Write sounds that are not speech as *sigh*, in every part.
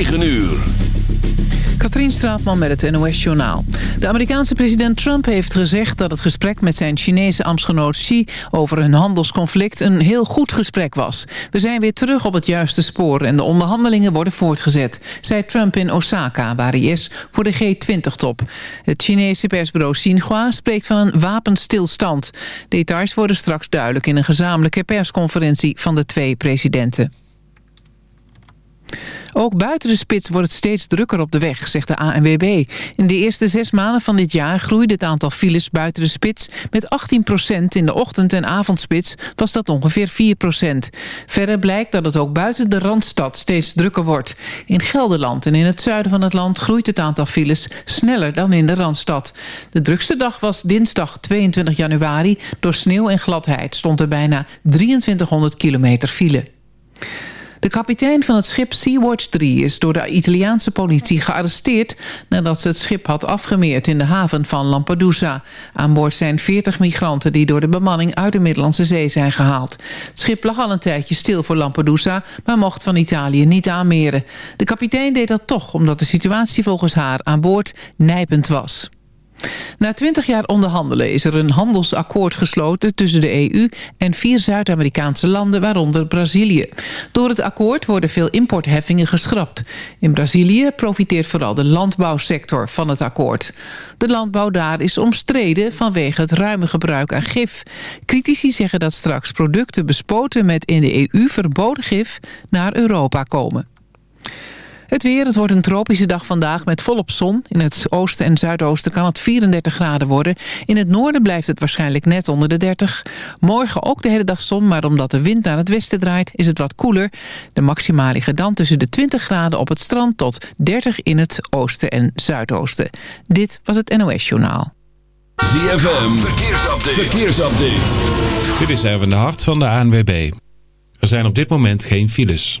9 uur. Katrien Straatman met het NOS-journaal. De Amerikaanse president Trump heeft gezegd dat het gesprek met zijn Chinese ambtsgenoot Xi over hun handelsconflict een heel goed gesprek was. We zijn weer terug op het juiste spoor en de onderhandelingen worden voortgezet, zei Trump in Osaka, waar hij is voor de G20-top. Het Chinese persbureau Xinhua spreekt van een wapenstilstand. Details worden straks duidelijk in een gezamenlijke persconferentie van de twee presidenten. Ook buiten de spits wordt het steeds drukker op de weg, zegt de ANWB. In de eerste zes maanden van dit jaar groeide het aantal files buiten de spits met 18% In de ochtend- en avondspits was dat ongeveer 4% Verder blijkt dat het ook buiten de Randstad steeds drukker wordt. In Gelderland en in het zuiden van het land groeit het aantal files sneller dan in de Randstad. De drukste dag was dinsdag 22 januari. Door sneeuw en gladheid stond er bijna 2300 kilometer file. De kapitein van het schip Sea-Watch 3 is door de Italiaanse politie gearresteerd... nadat ze het schip had afgemeerd in de haven van Lampedusa. Aan boord zijn 40 migranten die door de bemanning uit de Middellandse Zee zijn gehaald. Het schip lag al een tijdje stil voor Lampedusa... maar mocht van Italië niet aanmeren. De kapitein deed dat toch omdat de situatie volgens haar aan boord nijpend was. Na twintig jaar onderhandelen is er een handelsakkoord gesloten tussen de EU en vier Zuid-Amerikaanse landen, waaronder Brazilië. Door het akkoord worden veel importheffingen geschrapt. In Brazilië profiteert vooral de landbouwsector van het akkoord. De landbouw daar is omstreden vanwege het ruime gebruik aan gif. Critici zeggen dat straks producten bespoten met in de EU verboden gif naar Europa komen. Het weer, het wordt een tropische dag vandaag met volop zon. In het oosten en zuidoosten kan het 34 graden worden. In het noorden blijft het waarschijnlijk net onder de 30. Morgen ook de hele dag zon, maar omdat de wind naar het westen draait... is het wat koeler. De maxima liggen dan tussen de 20 graden op het strand... tot 30 in het oosten en zuidoosten. Dit was het NOS Journaal. ZFM, verkeersupdate. verkeersupdate. Dit is even de hart van de ANWB. Er zijn op dit moment geen files.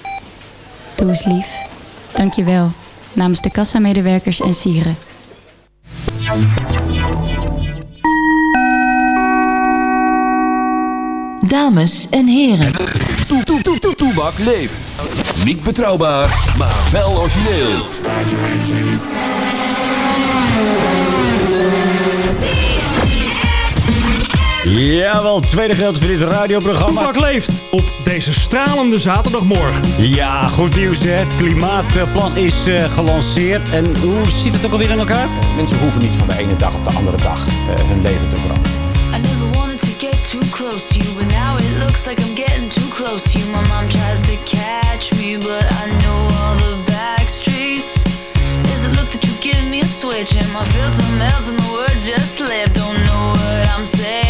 Doe eens lief. Dank je wel. Namens de kassamedewerkers en sieren. Dames en heren. Toe, toe, toe, toe, Toebak leeft. Niet betrouwbaar, maar wel origineel. Jawel, tweede gedeelte van dit radioprogramma. Toebak leeft op deze stralende zaterdagmorgen. Ja, goed nieuws hè. Het klimaatplan is uh, gelanceerd. En hoe zit het ook alweer in elkaar? Mensen hoeven niet van de ene dag op de andere dag uh, hun leven te veranderen. I never wanted to get too close to you, but now it looks like I'm getting too close to you. My mom tries to catch me, but I know all the back streets. Is it look that you give me a switch and my filter melts and the words just slip? Don't know what I'm saying,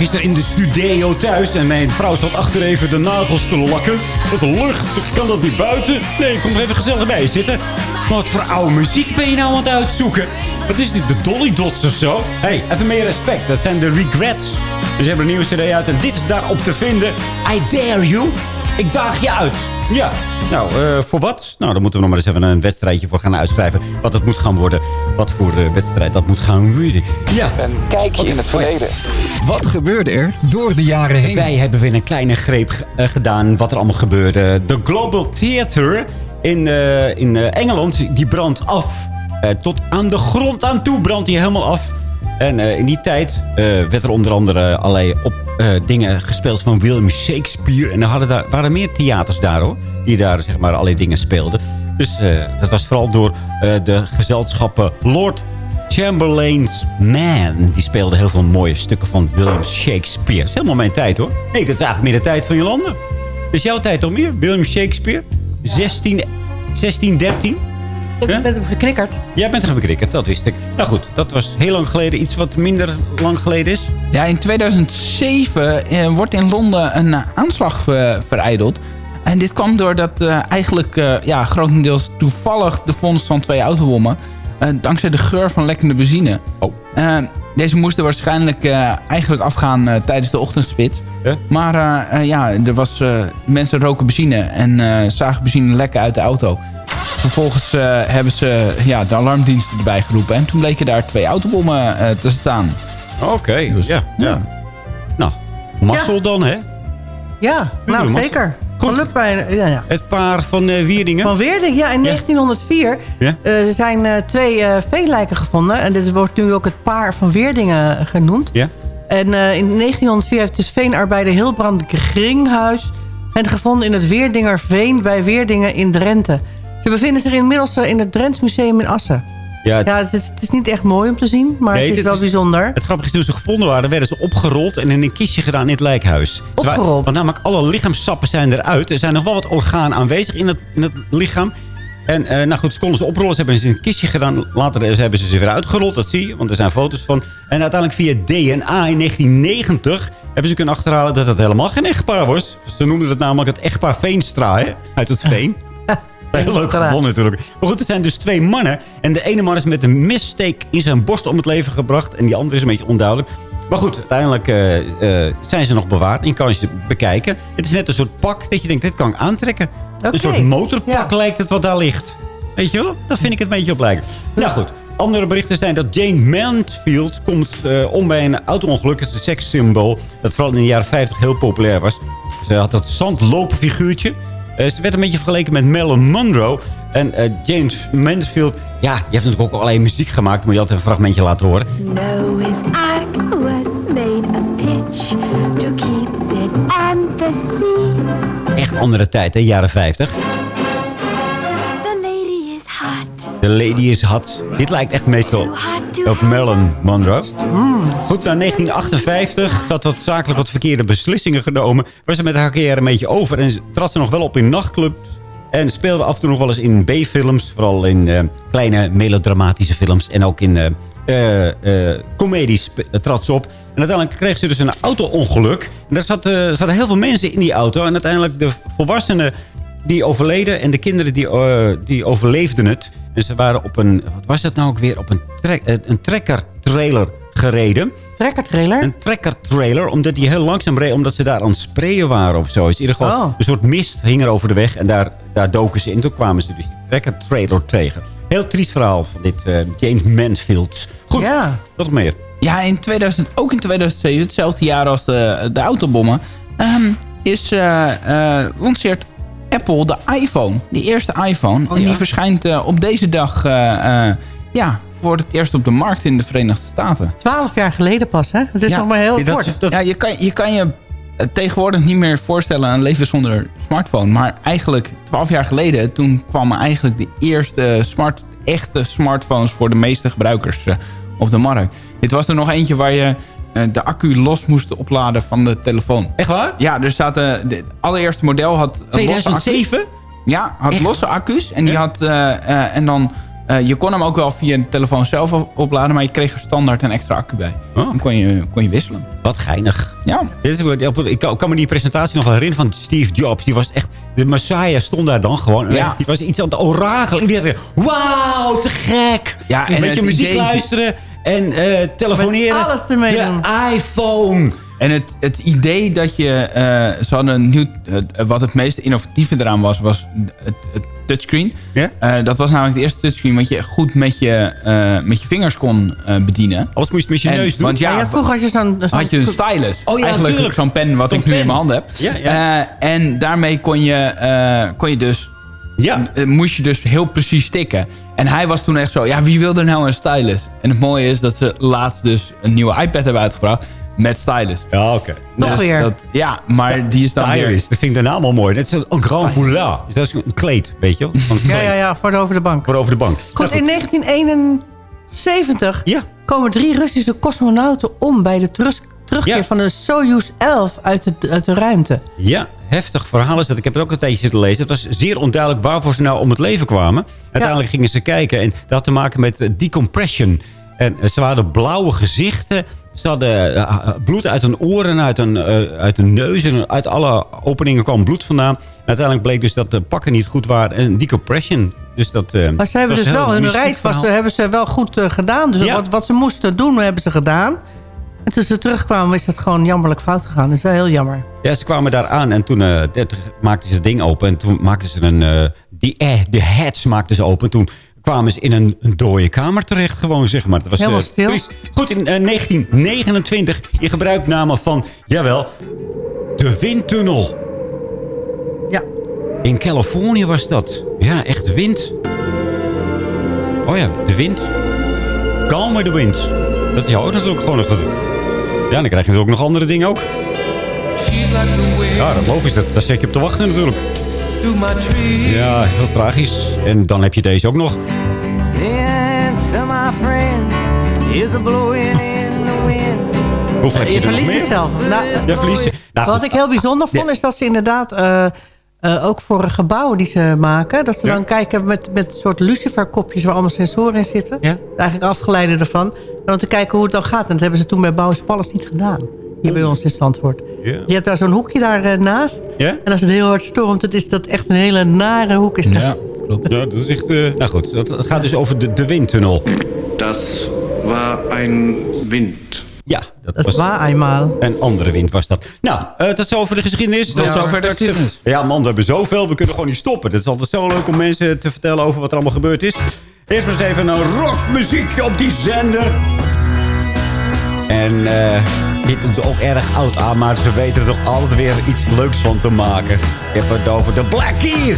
gisteren in de studio thuis. En mijn vrouw zat achter even de nagels te lakken. Wat lucht. Kan dat niet buiten. Nee, kom er even gezellig bij zitten. Wat voor oude muziek ben je nou aan het uitzoeken? Wat is dit? De Dolly Dots of zo? Hé, hey, even meer respect. Dat zijn de Regrets. Dus ze hebben een nieuwe cd uit. En dit is daarop te vinden. I dare you. Ik daag je uit. Ja. Nou, eh, voor wat? Nou, dan moeten we nog maar eens even een wedstrijdje voor gaan uitschrijven. Wat het moet gaan worden. Wat voor eh, wedstrijd dat moet gaan worden. Ja. Een kijkje in het verleden. Wat gebeurde er door de jaren heen? Wij hebben weer een kleine greep eh, gedaan wat er allemaal gebeurde. De Global Theatre in, eh, in eh, Engeland, die brandt af. Eh, tot aan de grond aan toe brandt die helemaal af. En eh, in die tijd eh, werd er onder andere allerlei op, eh, dingen gespeeld van William Shakespeare. En er hadden daar, waren meer theaters daar hoor. Die daar zeg maar allerlei dingen speelden. Dus eh, dat was vooral door eh, de gezelschappen Lord Chamberlain's Man. Die speelde heel veel mooie stukken van William Shakespeare. Dat is helemaal mijn tijd hoor. Nee, dat is eigenlijk meer de tijd van Jolande. Dus jouw tijd al meer? William Shakespeare? 16, 16 13? Ik ben hem geknikkerd. Jij bent er geknikkerd, dat wist ik. Nou goed, dat was heel lang geleden. Iets wat minder lang geleden is. Ja, in 2007 eh, wordt in Londen een eh, aanslag eh, vereideld. En dit kwam doordat eh, eigenlijk eh, ja, grotendeels toevallig de vondst van twee autobommen. dankzij de geur van lekkende benzine. Oh. Deze moesten waarschijnlijk eh, eigenlijk afgaan eh, tijdens de ochtendspits. Maar eh, eh, ja, er was, eh, mensen roken benzine en eh, zagen benzine lekken uit de auto. Vervolgens eh, hebben ze ja, de alarmdiensten erbij geroepen. En toen bleken daar twee autobommen eh, te staan. Oké, ja, ja. Nou, mazzel dan, hè? Ja, nou zeker. Geluk bij... Ja, ja. Het paar van eh Wieringen. Van Weerding, ja, in 1904 Ja? zijn eh, twee eh veelijken gevonden. En dit wordt nu ook het paar van Weerdingen genoemd. Ja? En eh, in 1904 heeft dus veenarbeider Hilbrand Gringhuis... hen gevonden in het Weerdingerveen bij Weerdingen in Drenthe. Ze bevinden zich inmiddels eh, in het Drents Museum in Assen. Ja, het- Ja, het is, het is niet echt mooi om te zien, maar Nee, het is wel bijzonder. Het grappige is, toen ze gevonden waren, werden ze opgerold en in een kistje gedaan in het lijkhuis. Opgerold? Want namelijk alle lichaamssappen zijn eruit. Er zijn nog wel wat organen aanwezig in het, in het lichaam. En eh, nou goed, ze konden ze oprollen. Ze hebben ze in een kistje gedaan. Later eh, hebben ze ze weer uitgerold, dat zie je. Want er zijn foto's van. En uiteindelijk via DNA in 1990 hebben ze kunnen achterhalen dat het helemaal geen echtpaar was. Ze noemden het namelijk het echtpaar Veenstra, hè? Uit het *laughs* veen. *laughs* Heel leuk gevonden natuurlijk. Maar goed, het zijn dus twee mannen. En de ene man is met een missteek in zijn borst om het leven gebracht. En die andere is een beetje onduidelijk. Maar goed, uiteindelijk eh, eh, zijn ze nog bewaard. En je kan ze bekijken. Het is net een soort pak dat je denkt, dit kan ik aantrekken. Een soort motorpak lijkt het wat daar ligt. Weet je wel? Dat vind ik het een beetje op lijken. Nou goed. Andere berichten zijn dat Jane Mansfield komt eh, om bij een auto-ongeluk. Het is een sekssymbool dat vooral in de jaren 50 heel populair was. Ze had dat zandloopfiguurtje. Eh, ze werd een beetje vergeleken met Marilyn Monroe. En eh, James Mansfield, ja, die heeft natuurlijk ook allerlei muziek gemaakt. Moet je altijd een fragmentje laten horen. Ark was made of pitch to keep it and the sea. Echt andere tijd, hè, jaren 50. De lady is hot. Dit lijkt echt meestal op Marilyn Monroe. Goed, na 1958 had wat zakelijk wat verkeerde beslissingen genomen. Was ze met haar carrière een beetje over. En trad ze nog wel op in nachtclubs. En speelde af en toe nog wel eens in B-films. Vooral in eh, kleine melodramatische films. En ook in eh eh, comedies trad ze op. En uiteindelijk kreeg ze dus een auto-ongeluk. En daar zat, zaten heel veel mensen in die auto. En uiteindelijk de volwassenen die overleden. En de kinderen die, eh, die overleefden het. En ze waren op een, wat was dat nou ook weer? Op een, trek, eh, een trekker-trailer gereden. Trekker-trailer? Een trekker-trailer, omdat die heel langzaam reed. Omdat ze daar aan het sprayen waren of zo. Dus in ieder geval, Oh. een soort mist hing er over de weg. En daar, daar doken ze in. Toen kwamen ze dus die trekker-trailer tegen. Heel triest verhaal van dit eh, James Mansfield. Goed, Ja. wat meer. Ja, in 2000, ook in 2007, hetzelfde jaar als de, de autobommen, ehm, is eh, eh, lanceert Apple de iPhone. De eerste iPhone. en die verschijnt eh, op deze dag eh, eh, ja, voor het eerst op de markt in de Verenigde Staten. Twaalf jaar geleden pas, hè? Het is nog maar heel kort. Ja, je kan je, kan je tegenwoordig niet meer voorstellen een leven zonder smartphone. Maar eigenlijk twaalf jaar geleden, toen kwam eigenlijk de eerste smart echte smartphones voor de meeste gebruikers op de markt. Dit was er nog eentje waar je de accu los moest opladen van de telefoon. Echt waar? Ja, er zaten... Het allereerste model had... losse accu's. 2007? Ja, had losse accu's. En, die had, eh, eh, en dan, eh, je kon hem ook wel via de telefoon zelf op- opladen... maar je kreeg er standaard een extra accu bij. Dan kon je, kon je wisselen. Wat geinig. Ja. Dit is, ik kan, me die presentatie nog wel herinneren van Steve Jobs. Die was echt... De Messiah stond daar dan gewoon. Ja. Die was iets aan het orakelen. Die had. Wauw, te gek. Ja, Een en beetje het muziek idee- luisteren. En eh, telefoneren. Met alles ermee de doen. iPhone. En het, het idee dat je... eh, ze hadden een nieuw... wat het meest innovatieve eraan was, was het, het touchscreen. Ja? Eh, dat was namelijk het eerste touchscreen... wat je goed met je, eh, met je vingers kon eh, bedienen. Alles moest je met je En- neus doen. Want ja, Ja, ja, vroeger had je zo'n... had je een stylus. Oh ja, Eigenlijk zo'n pen wat ik nu pen. in mijn handen heb. Ja, ja. Eh, en daarmee kon je, eh, kon je dus... Ja. moest je dus heel precies stikken. En hij was toen echt zo... Ja, wie wil er nou een stylus? En het mooie is dat ze laatst dus een nieuwe iPad hebben uitgebracht... met stylus. Ja, oké. Nog Dus weer. Dat, ja, maar die is dan weer... Stylist, dat vind ik de naam al mooi. Dat is een grand foulard. Dus dat is een kleed, weet je wel? Ja, ja, ja, voor de over de bank. Voor over de bank. Goed, Nou, in 1971 Ja. komen drie Russische cosmonauten om... bij de terug- terugkeer Ja. van de Soyuz 11 uit de, uit de ruimte. Ja, heftig verhaal is dat. Ik heb het ook een tijdje zitten lezen. Het was zeer onduidelijk waarvoor ze nou om het leven kwamen. Uiteindelijk gingen ze kijken en dat had te maken met decompression. En eh, ze hadden blauwe gezichten. Ze hadden eh, eh, bloed uit hun oren, uit hun, uit hun neus. En uit alle openingen kwam bloed vandaan. En uiteindelijk bleek dus dat de pakken niet goed waren. En decompression. Dus dat, Maar ze hebben dus een wel, hun reis was, hebben ze wel goed gedaan. Dus Ja. wat, wat ze moesten doen, hebben ze gedaan. En toen ze terugkwamen, is dat gewoon jammerlijk fout gegaan. Dat is wel heel jammer. Ja, ze kwamen daar aan en toen eh, maakten ze het ding open. En toen maakten ze een... eh, die, eh, de heads maakten ze open. Toen kwamen ze in een, een dode kamer terecht gewoon, zeg maar. Het was, Helemaal eh, stil. Goed, in eh, 1929 in gebruikname van, jawel, de windtunnel. Ja. In Californië was dat. Ja, echt wind. Oh ja, de wind. Met de wind. Dat is ook natuurlijk gewoon nog... Ja, dan krijg je natuurlijk nog andere dingen ook. Ja, dat logisch. Dat, daar zit je op te wachten natuurlijk. Ja, heel tragisch. En dan heb je deze ook nog. Answer, my friend, is a blowing in the wind. Hoeveel heb je, Je er verliest jezelf. Nou, Ja, verlies je. Nou, wat ik heel bijzonder vond, is dat ze inderdaad... eh, eh, ook voor gebouwen die ze maken... dat ze Ja. dan kijken met, met een soort luciferkopjes... waar allemaal sensoren in zitten. Ja. Eigenlijk afgeleide ervan. En om te kijken hoe het dan gaat. En dat hebben ze toen bij Bouwens Pallas niet gedaan. Hier bij ons in Zandvoort. Ja. Je hebt daar zo'n hoekje daarnaast. naast. Ja? En als het heel hard stormt, het is dat echt een hele nare hoek. Is dat. Ja, klopt. Ja, dat is echt... eh, nou goed, dat, gaat dus over de, de windtunnel. Das war ein Wind. Ja, dat, Dat was was eenmaal. een andere wind was dat. Nou, eh, tot zover de geschiedenis. Tot zover de geschiedenis. Ja man, we hebben zoveel. We kunnen gewoon niet stoppen. Het is altijd zo leuk om mensen te vertellen over wat er allemaal gebeurd is. Eerst maar eens even een rockmuziekje op die zender. En eh dit is ook erg oud aan, maar ze weten er toch altijd weer iets leuks van te maken. Ik het over de Black Keys.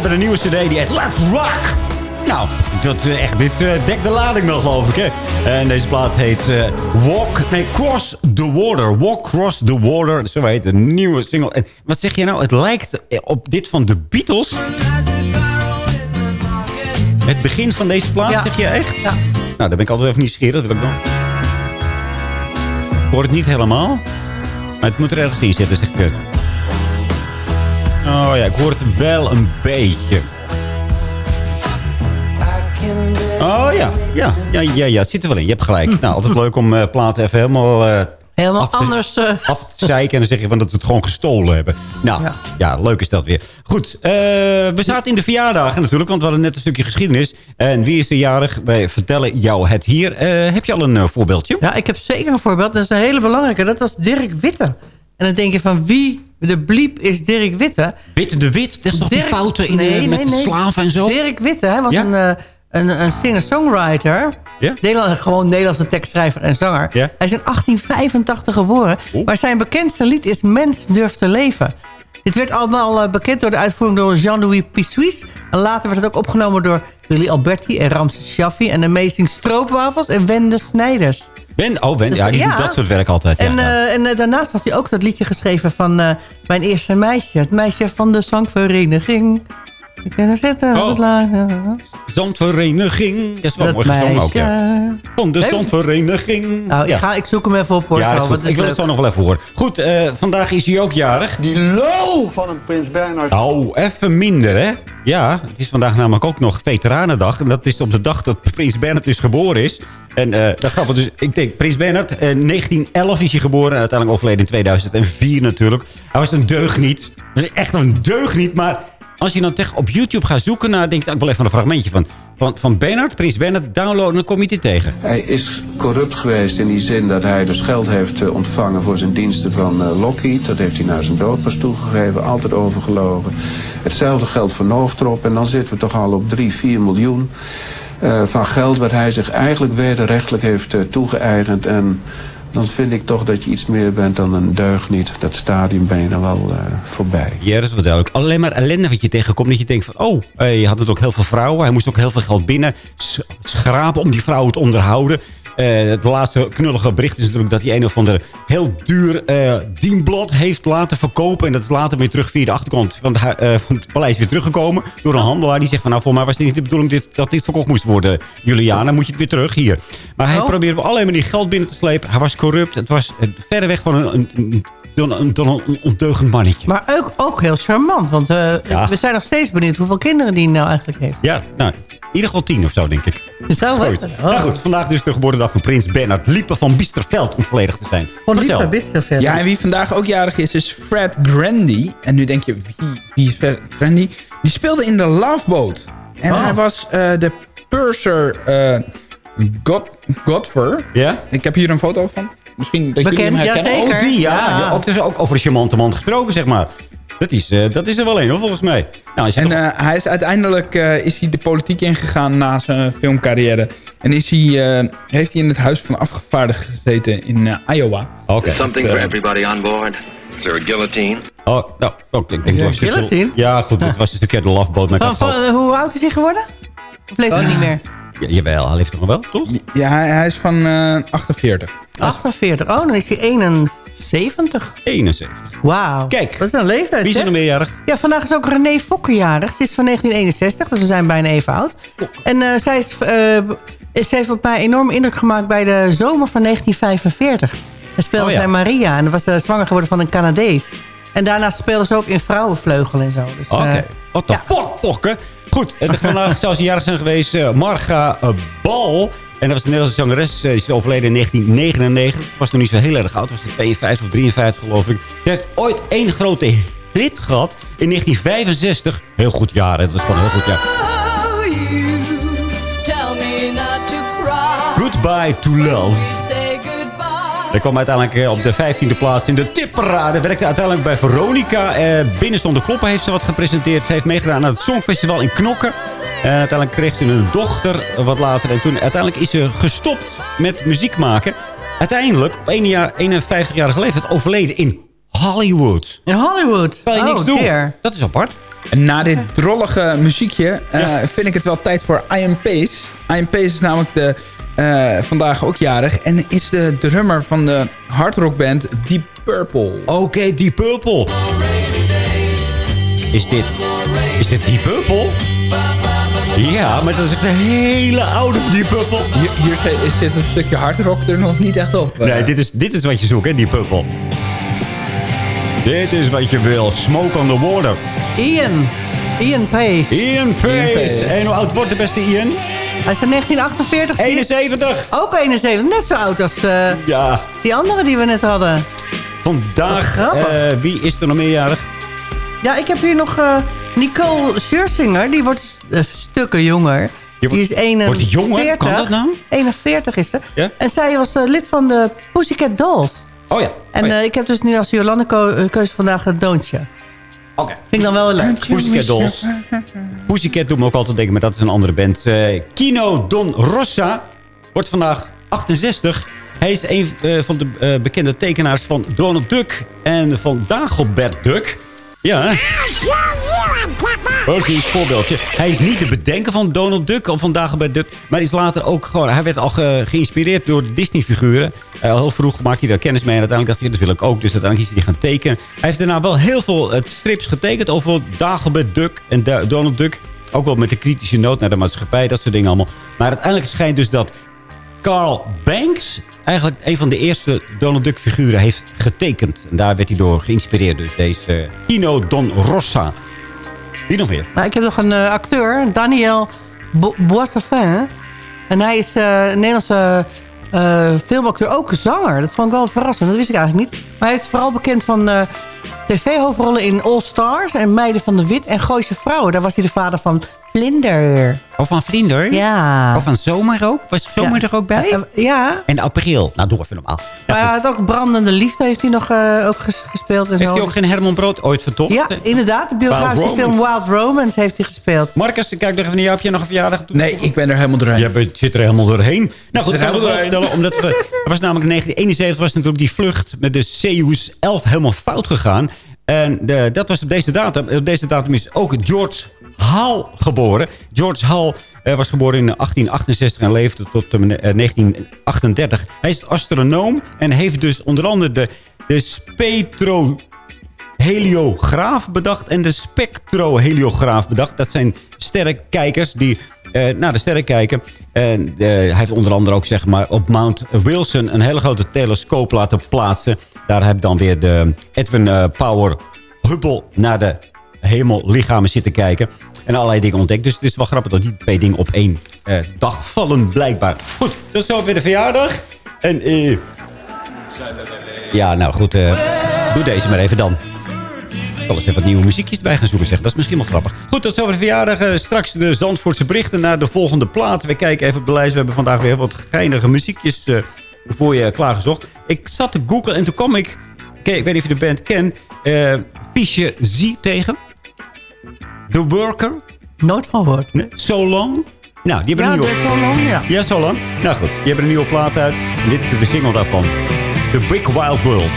Hebben een nieuwe cd die heet Let's Rock. Nou, dat, eh, echt, dit eh, dekt de lading wel, geloof ik. Hè? En deze plaat heet eh, Walk, nee, Cross the Water. Walk Cross the Water. Zo heet de nieuwe single. En wat zeg je nou? Het lijkt op dit van de Beatles. Het begin van deze plaat, zeg je echt? Ja. Nou, daar ben ik altijd even nieuwsgierig. Dat ik dan. Ik hoor het niet helemaal. Maar het moet er ergens in zitten, zeg ik het. Oh ja, ik hoor het wel een beetje. Oh ja, ja, ja, ja, ja, het zit er wel in. Je hebt gelijk. Nou, altijd leuk om eh, platen even helemaal... eh, Helemaal af te, anders. eh, af te zeiken en dan zeg je van dat we het gewoon gestolen hebben. Nou, ja, leuk is dat weer. Goed, we zaten in de verjaardagen natuurlijk, want we hadden net een stukje geschiedenis. En wie is er jarig? Wij vertellen jou het hier. Heb je al een voorbeeldje? Ja, ik heb zeker een voorbeeld. Dat is een hele belangrijke. Dat was Dirk Witte. En dan denk je van wie de bliep is Dirk Witte? Witte de Wit, dat is toch die fouten in, eh, met slaven en zo? Dirk Witte, hij was Ja? een, eh, een, een singer-songwriter. Ja? Nederland, gewoon Nederlandse tekstschrijver en zanger. Ja? Hij is in 1885 geboren. Maar zijn bekendste lied is Mens durft te leven. Dit werd allemaal eh, bekend door de uitvoering door Jean-Louis Pissuis. En later werd het ook opgenomen door Willy Alberti en Ramses Shaffi... en Amazing Stroopwafels en Wende Snijders. Ben, oh, Ben, ja, die doet dat soort werk altijd. En, eh, en eh, daarnaast had hij ook dat liedje geschreven van eh, Mijn Eerste Meisje. Het meisje van de zangvereniging. Ik ben er zitten. Oh. Zandvereniging. Dat is wel Dat mooi gezongen ook, ja. meisje. Van de. Zandvereniging. Nou, ja. ik, ga, ik zoek hem even op hoor. Ja, zo, Ik wil het zo nog wel even horen. Goed, eh, vandaag is hij ook jarig. Die lul van een Prins Bernhard. Nou, even minder, hè? Ja, het is vandaag namelijk ook nog Veteranendag. En dat is op de dag dat Prins Bernhard dus geboren is. En eh dat grappig, dus ik denk, Prins Bernhard, eh, 1911 is hij geboren. En uiteindelijk overleden in 2004 natuurlijk. Hij was een deugniet. Hij was echt een deugniet, maar... Als je dan op YouTube gaat zoeken naar, denk ik, ik wil even een fragmentje van, van, van Bernhard, Prins Bernhard, downloaden, dan kom je dit tegen. Hij is corrupt geweest in die zin dat hij dus geld heeft eh, ontvangen voor zijn diensten van eh, Lockheed. Dat heeft hij naar zijn dood pas toegegeven, altijd overgelogen. Hetzelfde geldt voor Nooftrop en dan zitten we toch al op 3, 4 miljoen eh, van geld wat hij zich eigenlijk wederrechtelijk heeft eh, toegeëigend. En dan vind ik toch dat je iets meer bent dan een deugniet. Dat stadium ben je dan wel eh, voorbij. Ja, dat is wel duidelijk. Alleen maar ellende wat je tegenkomt. Dat je denkt van, oh, hij had het ook heel veel vrouwen. Hij moest ook heel veel geld binnen schrapen om die vrouwen te onderhouden. Eh, het laatste knullige bericht is natuurlijk dat hij een of ander heel duur eh, dienblad heeft laten verkopen. En dat is later weer terug via de achterkant van, eh, van het paleis weer teruggekomen. Door een handelaar die zegt van, nou, voor mij was het niet de bedoeling dit, dat dit verkocht moest worden. Juliana, moet je het weer terug hier. Maar hij Oh. probeerde op allerlei manieren geld binnen te slepen. Hij was corrupt. Het was verder weg van een, een, een, dan een, dan een ondeugend mannetje. Maar ook, ook heel charmant. Want Ja. we zijn nog steeds benieuwd hoeveel kinderen die nou eigenlijk heeft. Ja, nou, ieder geval tien of zo, denk ik. Zo? Zoiets. Oh. Nou goed, vandaag dus de geboortedag van prins Bernhard Liepen van Biesterveld, om volledig te zijn. Van Vertel. Liepa Bisterveld. Ja, en wie vandaag ook jarig is, is Fred Grandy. En nu denk je, wie, wie is Fred Grandy? Die speelde in de Love Boat. En Oh. hij was eh, de purser eh God, Godfer. Ja? Ik heb hier een foto van. Misschien dat jullie Bekend, hem ja, herkennen. zeker. Oh, die, ja. Ja. ja. ook, dus ook over een charmante man gesproken, zeg maar. Dat is, eh, dat is er wel een, hoor, volgens mij. Nou, En toch- eh, hij is uiteindelijk eh, is hij de politiek ingegaan na zijn filmcarrière. En is hij, eh, heeft hij in het Huis van Afgevaardigden gezeten in Iowa. Oké. Something for everybody on board. Is there a guillotine? Oh, nou, ook, ik denk Ja, dat was een stukje- guillotine? Ja, goed, het was een stukje de Love Boat. Maar Van, hoe oud is hij geworden? Of leeft hij niet meer? Ja, jawel, hij leeft toch nog wel, toch? Ja, hij, hij is van eh, 48. 48. Oh, dan is hij 71. 71. Wauw. Kijk. Dat is een leeftijd, Wie is er meerjarig? Ja, vandaag is ook René Fokker jarig. Ze is van 1961, dus we zijn bijna even oud. En eh, zij is, eh, ze heeft op mij enorm indruk gemaakt bij de zomer van 1945. Daar speelde Oh ja. zij Maria en was ze zwanger geworden van een Canadees. En daarna speelde ze ook in Vrouwenvleugel en zo. Dus, Oké. eh, Wat de fuck, Goed, en vandaag zou ze jarig zijn geweest eh, Marga eh, Bal. En dat was een Nederlandse zangeres. Die is overleden in 1999. Was nog niet zo heel erg oud. Was ze 52 of 53 geloof ik. Ze heeft ooit één grote hit gehad. In 1965. Heel goed jaar. hè. Dat was gewoon een heel goed jaar. Goodbye to Love. Hij kwam uiteindelijk eh, op de 15e plaats in de tipparade. Werkte uiteindelijk bij Veronica. Eh, binnen zonder kloppen heeft ze wat gepresenteerd. Ze heeft meegedaan aan het Songfestival in Knokken. En uiteindelijk kreeg ze een dochter eh, wat later. En toen uiteindelijk is ze gestopt met muziek maken. Uiteindelijk, op 1 jaar, 51-jarige leeftijd, overleden in Hollywood. In Hollywood? Terwijl je oh, niks doet. dear. Dat is apart. En na dit drollige muziekje eh, vind ik het wel tijd voor Ian Pace. Ian Pace is namelijk de, eh, vandaag ook jarig. En is de drummer van de hardrockband Deep Purple. Oké, Deep Purple. Is dit... Is dit Deep Purple? Ja, maar dat is echt een hele oude Deep Purple. Hier, hier zit- een stukje hardrock er nog niet echt op. Nee, dit is, dit is wat je zoekt, hè, Deep Purple. Dit is wat je wil. Smoke on the water. Ian. Ian Pace. Ian Pace. Pace. En hoe oud wordt de beste Ian? Hij is van 1948. 71. Ook 71. Net zo oud als eh, Ja. die andere die we net hadden. Vandaag, eh, wie is er nog meerjarig? Ja, ik heb hier nog eh, Nicole Scherzinger. Die wordt eh, stukken jonger. Die, is 41. wordt die jonger? Kan dat nou? 41 is ze. Ja? En zij was lid van de Pussycat Dolls. Oh ja. En eh, ik heb dus nu als Jolande keuze vandaag een Doontje. Oké. Vind ik dan wel leuk. Pussycat Dolls. Pussycat doet me ook altijd denken, maar dat is een andere band. Eh, Kino Don Rossa wordt vandaag 68. Hij is een eh, van de eh, bekende tekenaars van Donald Duck en van Dagobert Duck. Ja, een voorbeeldje. Hij is niet de bedenker van Donald Duck of van Dagobert Duck. Maar is later ook gewoon... Hij werd al ge- geïnspireerd door de Disney-figuren. Eh, heel vroeg maakte hij daar kennis mee. En uiteindelijk dacht hij, dat wil ik ook. Dus uiteindelijk is hij gaan tekenen. Hij heeft daarna wel heel veel eh, strips getekend over Dagobert Duck en Donald Duck. Ook wel met de kritische noot naar de maatschappij. Dat soort dingen allemaal. Maar uiteindelijk schijnt dus dat Carl Banks eigenlijk een van de eerste Donald Duck figuren heeft getekend. En daar werd hij door geïnspireerd. Dus deze eh, Kino Don Rossa. Wie nog meer? Nou, ik heb nog een eh, acteur, Daniel Bo. En hij is eh, een Nederlandse eh, filmacteur, ook zanger. Dat vond ik wel verrassend, dat wist ik eigenlijk niet. Maar hij is vooral bekend van eh, tv-hoofdrollen in All Stars... en Meiden van de Wit en Gooise Vrouwen. Daar was hij de vader van Vlinder. Of van Vlinder? Ja. Of van Zomer ook? Was Zomer Ja. er ook bij? Eh, ja, En April. Nou, door even normaal. maar hij had ook Brandende Liefde heeft hij nog eh, ook ges- gespeeld. En Heeft hij ook geen Herman Brood ooit vertolkt? Ja, inderdaad. De biografische Wild film. Wild Romance heeft hij gespeeld. Marcus, kijk nog even naar jou. Heb je nog een verjaardag? Nee, ik ben er helemaal doorheen. Je bent- zit er helemaal doorheen. Nou goed, ik het wel helemaal vertellen. Omdat we, er was namelijk in 1971 was natuurlijk die vlucht met de Soyuz 11 helemaal fout gegaan. En de, dat was op deze datum. Op deze datum is ook George Hall geboren. George Hall eh, was geboren in 1868 en leefde tot eh, 1938. Hij is astronoom en heeft dus onder andere de, de spectro heliograaf bedacht en de spectroheliograaf bedacht. Dat zijn sterrenkijkers die eh, naar de sterren kijken. En eh, hij heeft onder andere ook zeg maar, op Mount Wilson een hele grote telescoop laten plaatsen. Daar heb dan weer de Edwin eh, Power Hubble naar de hemellichamen zitten kijken. En allerlei dingen ontdekt. Dus het is wel grappig dat die twee dingen op één eh, dag vallen blijkbaar. Goed, dat is zo weer de verjaardag. En eh, ja, nou goed. eh, doe deze maar even dan. Ik zal eens even wat nieuwe muziekjes erbij gaan zoeken. Zeg. Dat is misschien wel grappig. Goed, tot zover de verjaardag. Eh, straks de Zandvoortse berichten naar de volgende plaat. We kijken even op de lijst. We hebben vandaag weer wat geinige muziekjes eh, voor je klaargezocht. Ik zat te googlen en toen kwam ik... Ik weet niet of je de band kent. eh Fischer Z tegen. The Worker. Nooit van gehoord. Nee, So Long. Nou, die hebben Ja, een nieuwe... ja. Ja, zo lang. Nou goed, die hebben een nieuwe plaat uit. En dit is de single daarvan. The Big Wild World.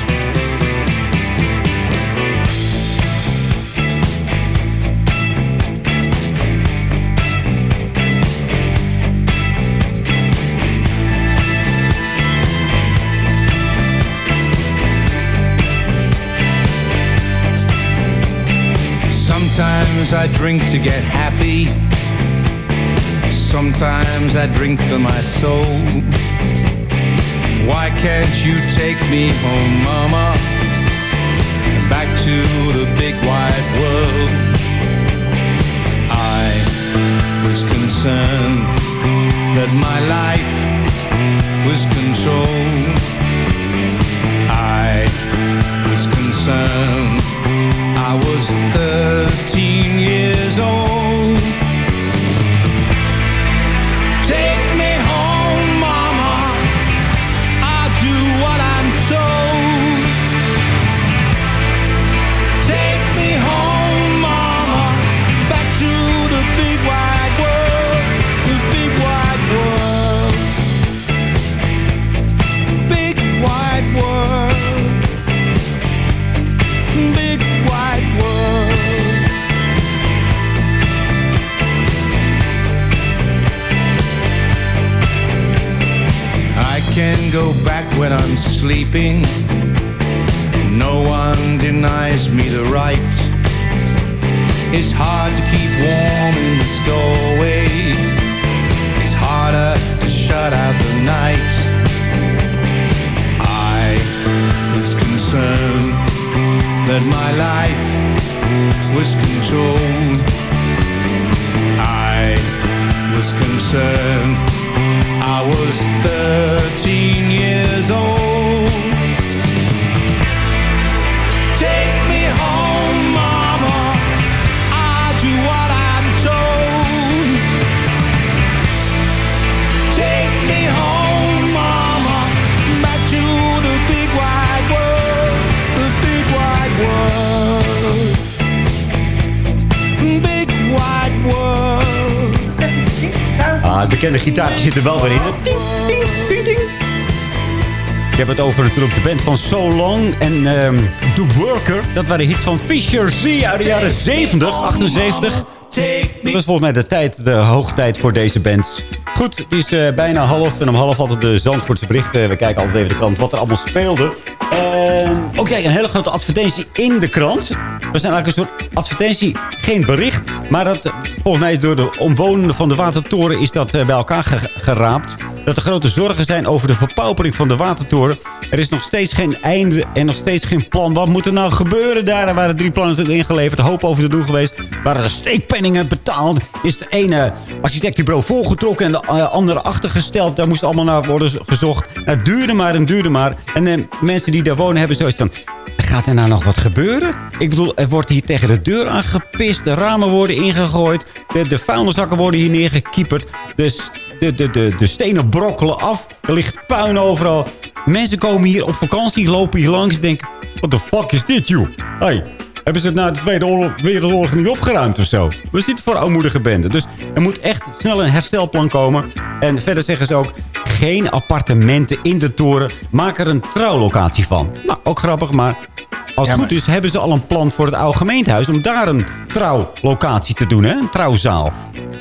I drink to get happy. Sometimes I drink for my soul. Why can't you take me home, mama? Back to the big wide world. I was concerned that my life was controlled. I was concerned I was go back when I'm sleeping. No one denies me the right. It's hard to keep warm in this doorway. It's harder to shut out the night. I was concerned that my life was controlled. I was concerned I was 13 years old. Bekende gitaartje zit er wel weer in. Ding, ding, ding, ding. Ik heb het over natuurlijk de band van So Long en ehm The Worker. Dat waren hits van Fisher Z uit de jaren 70, 78. Dat was volgens mij de, tijd, de hoogtijd voor deze bands. Goed, het is eh, bijna half en om half altijd de Zandvoortse berichten. We kijken altijd even de krant wat er allemaal speelde. Ook kijk, een hele grote advertentie in de krant. We zijn eigenlijk een soort advertentie, geen bericht. Maar dat, eh, volgens mij is door de omwonenden van de Watertoren is dat eh, bij elkaar ge- geraapt. Dat er grote zorgen zijn over de verpaupering van de Watertoren. Er is nog steeds geen einde en nog steeds geen plan. Wat moet er nou gebeuren daar? Er waren drie plannen natuurlijk ingeleverd. Hoop over te doen geweest. Waren er steekpenningen betaald? Is de ene architectenbureau volgetrokken en de eh, andere achtergesteld? Daar moest allemaal naar worden gezocht. Nou, het duurde maar en duurde maar. En de mensen die daar wonen hebben zoiets van... Gaat er nou nog wat gebeuren? Ik bedoel, er wordt hier tegen de deur aangepist. De ramen worden ingegooid. De, vuilniszakken worden hier neergekieperd. De, de, de, de, de stenen brokkelen af. Er ligt puin overal. Mensen komen hier op vakantie, lopen hier langs en denken... What the fuck is dit, joh? Hey, hebben ze het na de Tweede Oorlog- Wereldoorlog niet opgeruimd of zo? Is dit voor oudmoedige bende? Dus er moet echt snel een herstelplan komen. En verder zeggen ze ook... Geen appartementen in de toren. Maak er een trouwlocatie van. Nou, ook grappig, maar als het goed is, hebben ze al een plan voor het oude gemeentehuis... om daar een trouwlocatie te doen, hè? Een trouwzaal.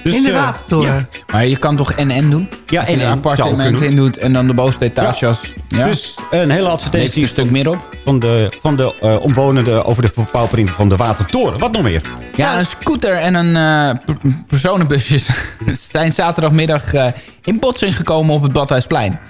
Dus, In de eh, ja. Maar je kan toch NN doen? Ja, Als je NN een appartement in doet en dan de bovenste etage als... Ja. Dus een hele advertentie... Er een stuk meer op. Van de, van de eh, omwonenden over de verpaupering van de Watertoren. Wat nog meer? Ja, een scooter en een eh, per- personenbusje *laughs* zijn zaterdagmiddag eh, in botsing gekomen op het Badhuisplein.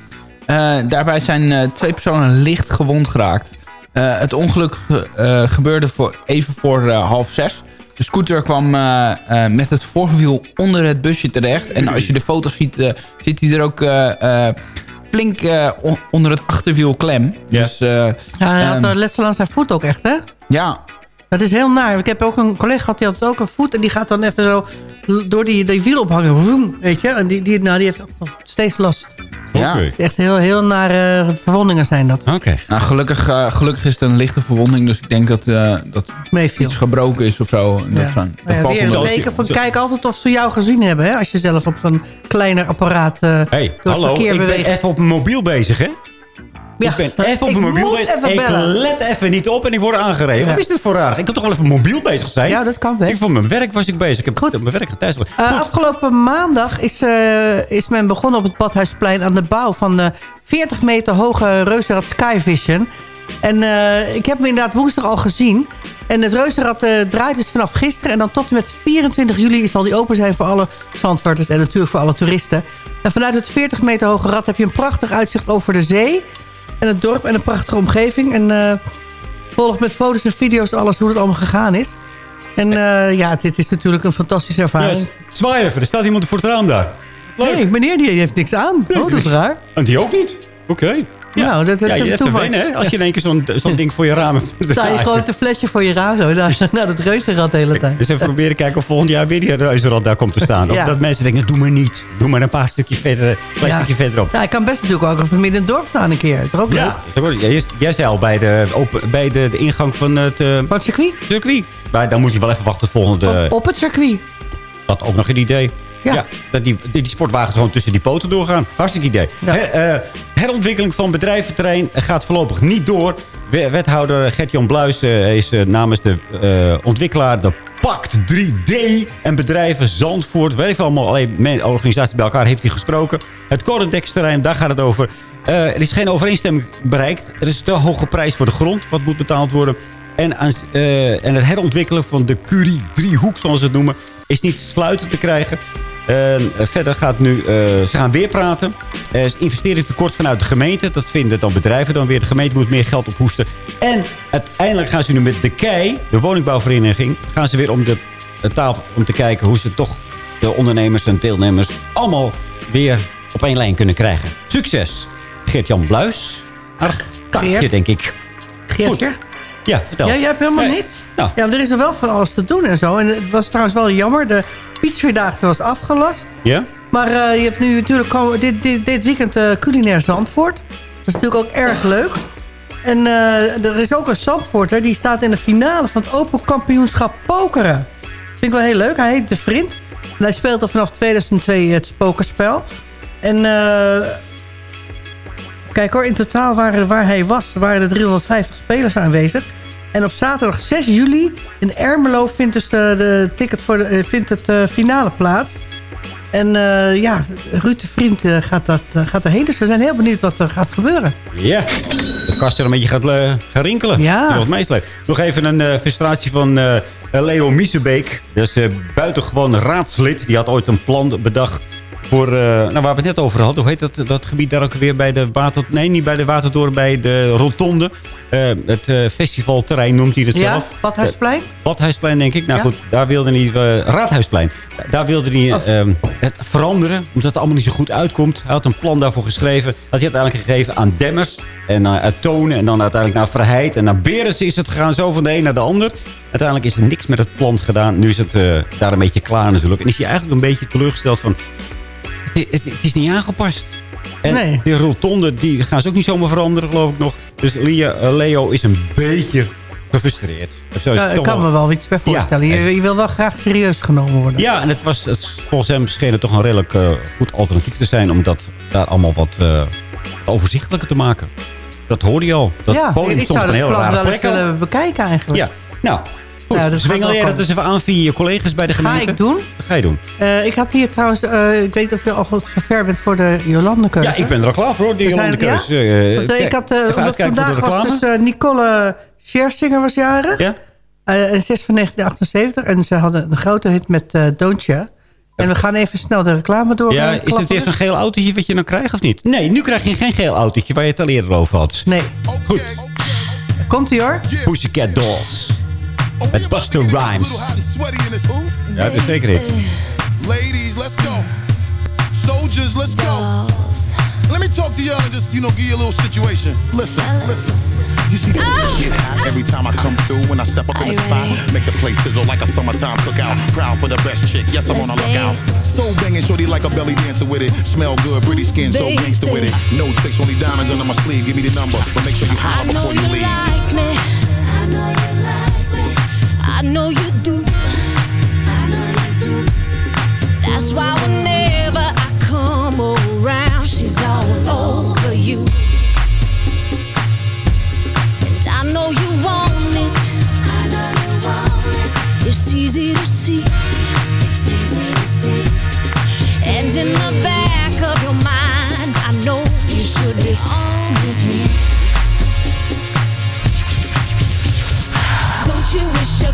Eh, daarbij zijn eh, twee personen licht gewond geraakt. Eh, het ongeluk ge- eh, gebeurde voor, even voor eh, half zes. De scooter kwam eh, eh, met het voorwiel onder het busje terecht. En als je de foto's ziet, eh, zit hij er ook eh, eh, flink eh, on- onder het achterwiel klem. Dus, eh, Ja, hij had uh, letsel aan zijn voet ook echt, hè? ja, Dat is heel naar. Ik heb ook een collega gehad, die had ook een voet... en die gaat dan even zo door die, die wiel ophangen. Vroom, weet je? En die, die, nou, die heeft ook nog steeds last. ja. Echt heel, heel nare verwondingen zijn dat. Oké. Nou, gelukkig, eh, gelukkig is het een lichte verwonding. Dus ik denk dat, eh, dat Meeviel. iets gebroken is of zo. Dat, Ja. dat Nou ja, valt weer een teken van kijk altijd of ze jou gezien hebben. Hè? Als je zelf op zo'n kleiner apparaat eh door Hey, het hallo, verkeer ik ben beweegt. even op mijn mobiel bezig, hè? Ja, ik ben even op ik mijn mobiel moet bezig. even ik let even niet op en ik word aangereden. Wat is dit voor raar? Ik kan toch wel even mobiel bezig zijn? Ja, dat kan best. Ik voor mijn werk was ik bezig. Ik heb goed op mijn werk thuis. Eh, afgelopen maandag is, eh, is men begonnen op het Badhuisplein aan de bouw van de 40 meter hoge reuzenrad Skyvision. En eh, ik heb hem inderdaad woensdag al gezien. En het reuzenrad eh, draait dus vanaf gisteren. En dan tot en met 24 juli zal die open zijn voor alle zandvaarters en natuurlijk voor alle toeristen. En vanuit het 40 meter hoge rad heb je een prachtig uitzicht over de zee. En het dorp en een prachtige omgeving. En eh volg met foto's en video's alles hoe het allemaal gegaan is. En eh, ja, dit is natuurlijk een fantastische ervaring. Yes. Zwaai even, er staat iemand voor het raam daar. Leuk. Nee, meneer die heeft niks aan. Oh, dat is raar. En die ook niet? Oké. Ja. Nou, dat, dat, ja, je is hebt te hè? Als je in één keer zo'n zo'n ding voor je raam *laughs* hebt. Sta je gewoon te flesje voor je raam zo. Nou, nou dat reuzenrad de hele tijd. Dus even proberen kijken of volgend jaar weer die reuzenrad daar komt te staan. Of Ja. dat mensen denken, doe maar niet. Doe maar een paar stukjes verder, een Ja. stukje verderop. Ja, ik kan best natuurlijk ook even midden in het dorp staan een keer. Is ook leuk? Ja, jij, jij zei al bij de, bij de, de ingang van het... Uh, Wat circuit? Circuit. Maar dan moet je wel even wachten tot volgende... Op, op het circuit. Dat ook nog een idee. Ja. dat die, die, die sportwagens gewoon tussen die poten doorgaan. Hartstikke idee. Ja. Her, eh, herontwikkeling van bedrijventerrein gaat voorlopig niet door. We- Wethouder Gert-Jan Bluis eh, is eh, namens de ontwikkelaar... de Pact 3D en bedrijven Zandvoort. Weet ik allemaal alleen organisaties bij elkaar heeft hij gesproken. Het Corendex-terrein, daar gaat het over. Er is geen overeenstemming bereikt. Er is te hoge prijs voor de grond, wat moet betaald worden. En, aan, en het herontwikkelen van de Curie-driehoek, zoals ze het noemen, is niet sluiten te krijgen. En eh, verder gaat nu, eh, ze gaan weer praten. Er is investeringstekort vanuit de gemeente. Dat vinden dan bedrijven dan weer. De gemeente moet meer geld ophoesten. En uiteindelijk gaan ze nu met de KEI, de woningbouwvereniging... gaan ze weer om de, de tafel om te kijken hoe ze toch de ondernemers en deelnemers... allemaal weer op één lijn kunnen krijgen. Succes! Geert-Jan Bluis. Aardig taakje, denk ik. Geertje? Ja, vertel. Ja, jij hebt helemaal Nee. niets. Nou. Ja, er is er wel van alles te doen en zo. En het was trouwens wel jammer. De fietsvierdaagse was afgelast. Ja? Maar eh, je hebt nu natuurlijk dit, dit, dit weekend eh, culinair Zandvoort. Dat is natuurlijk ook erg leuk. En eh, er is ook een Zandvoorter die staat in de finale van het Open Kampioenschap Pokeren. Vind ik wel heel leuk. Hij heet De Vriend. En hij speelt al vanaf 2002 het pokerspel. En kijk hoor, in totaal waren waar hij was, waren er 350 spelers aanwezig. En op zaterdag 6 juli in Ermelo vindt, dus de, de ticket voor de, eh, vindt het eh, finale plaats. En eh, ja, Ruud de Vriend eh, gaat, dat, eh, gaat erheen. Dus we zijn heel benieuwd wat er gaat gebeuren. Ja, de kast er een beetje gaat, eh, gaan rinkelen. Ja. Dat is. Nog even een eh, frustratie van eh, Leo Miesebeek. Dat is eh, buitengewoon raadslid. Die had ooit een plan bedacht voor... eh, nou, waar we het net over hadden. Hoe heet dat, dat gebied daar ook weer bij de water... Nee, niet bij de Watertoren, bij de Rotonde. Eh, het eh, festivalterrein noemt hij het Ja, zelf. Badhuisplein? Badhuisplein, denk ik. Nou Ja. goed, daar wilde hij... Raadhuisplein. Daar wilde hij Oh. ehm, het veranderen. Omdat het allemaal niet zo goed uitkomt. Hij had een plan daarvoor geschreven. Had hij uiteindelijk gegeven aan Demmers. En naar Tonen. En dan uiteindelijk naar Verheid. En naar Berens is het gegaan. Zo van de een naar de ander. Uiteindelijk is er niks met het plan gedaan. Nu is het daar een beetje klaar natuurlijk. En is hij eigenlijk een beetje teleurgesteld van... Het, het- het is niet aangepast. En Nee. die rotonde, die gaan ze ook niet zomaar veranderen, geloof ik nog. Dus eh, Leo is een beetje gefrustreerd. Ja, het ik kan wel. me wel iets bij voorstellen. Ja, je, je wil wel graag serieus genomen worden. Ja, en het was het, volgens hem scheen het toch een redelijk eh, goed alternatief te zijn... om dat daar allemaal wat eh, overzichtelijker te maken. Dat hoorde je al. Dat ja, podium ik stond zou op een plan rare wel eens willen bekijken eigenlijk. Ja, nou, Ja, dat Zwengel jij dat dus even aan via je collega's bij de Ga gemeente? ik doen. Dat ga je doen. Eh, ik had hier trouwens, eh, ik weet of je al goed ver bent voor de Jolandekeuze. Ja, ik ben er al klaar voor, die Jolandekeuze. ja? Eh, Want, ik had, omdat vandaag was dus Nicole Scherzinger was jarig. Ja? En ze is van 1978 en ze hadden een grote hit met Don't Ya. En we gaan even snel de reclame door. Ja, is het eerst een geel autootje wat je dan krijgt of niet? Nee, nu krijg je geen geel autootje waar je het al eerder over had. Nee. Goed. Komt-ie hoor. Pussycat Dolls. Met Buster Rhymes. Ja, dat is zeker het. Eh. Ladies, let's go. Soldiers, let's go. Let me talk to y'all and just, you know, give you a little situation. Listen, listen. You see that shit hot every time I come through when I step up in the spot. Make the place sizzle like a summertime cookout. Proud for the best chick. Yes, I'm on a lookout. So banging, shorty like a belly dancer with it. Smell good, pretty skin, so gangster with it. No tricks, only diamonds under my sleeve. Give me the number, but make sure you holler before you leave. like me. I know you like me. I know you do. I know you do. That's why whenever I come around, she's all over you. And I know you want it. I know you want it. It's easy to see. It's easy to see. And in the back of your mind, I know you should be on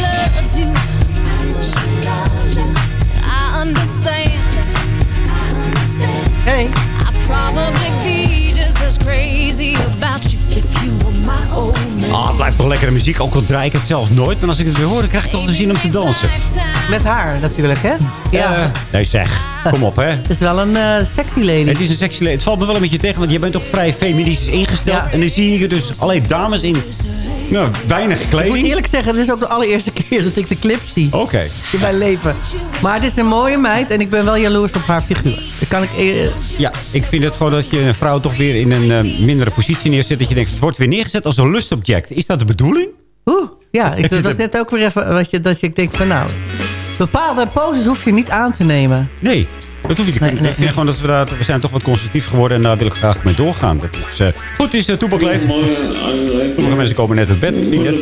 Loves you. I understand. Hey. I'd probably be just as crazy about you if you were my old man. Ah, het blijft toch lekkere muziek. Ook al draai ik het zelf nooit. Maar als ik het weer hoor, dan krijg ik toch de zin om te dansen. Met haar natuurlijk, hè? Ja. Eh, nee zeg, kom op hè. Het is wel een eh, sexy lady. Het is een sexy lady. Het valt me wel een beetje tegen, want je bent toch vrij feministisch ingesteld. En dan zie je dus alleen dames in nou, weinig Ik kleding. moet eerlijk zeggen, dit is ook de allereerste *laughs* keer dat ik de clip zie. Oké. In mijn leven. Maar het is een mooie meid en ik ben wel jaloers op haar figuur. Dat kan ik... eh, Ja, ik vind het gewoon dat je een vrouw toch weer in een eh, mindere positie neerzet. Dat je denkt, het wordt weer neergezet als een lustobject. Is dat de bedoeling? Oeh, ja, *laughs* ik, dat was net ook weer even wat je, dat je denkt van nou... Bepaalde poses hoef je niet aan te nemen. Nee, dat hoef je te Nee, kunnen. nee, ik vind gewoon dat we daar, we zijn toch wat constructief geworden. En daar wil ik graag mee doorgaan. Dat is, eh, goed, het is uh, Toepak Leef. Sommige mensen komen net uit bed. Net-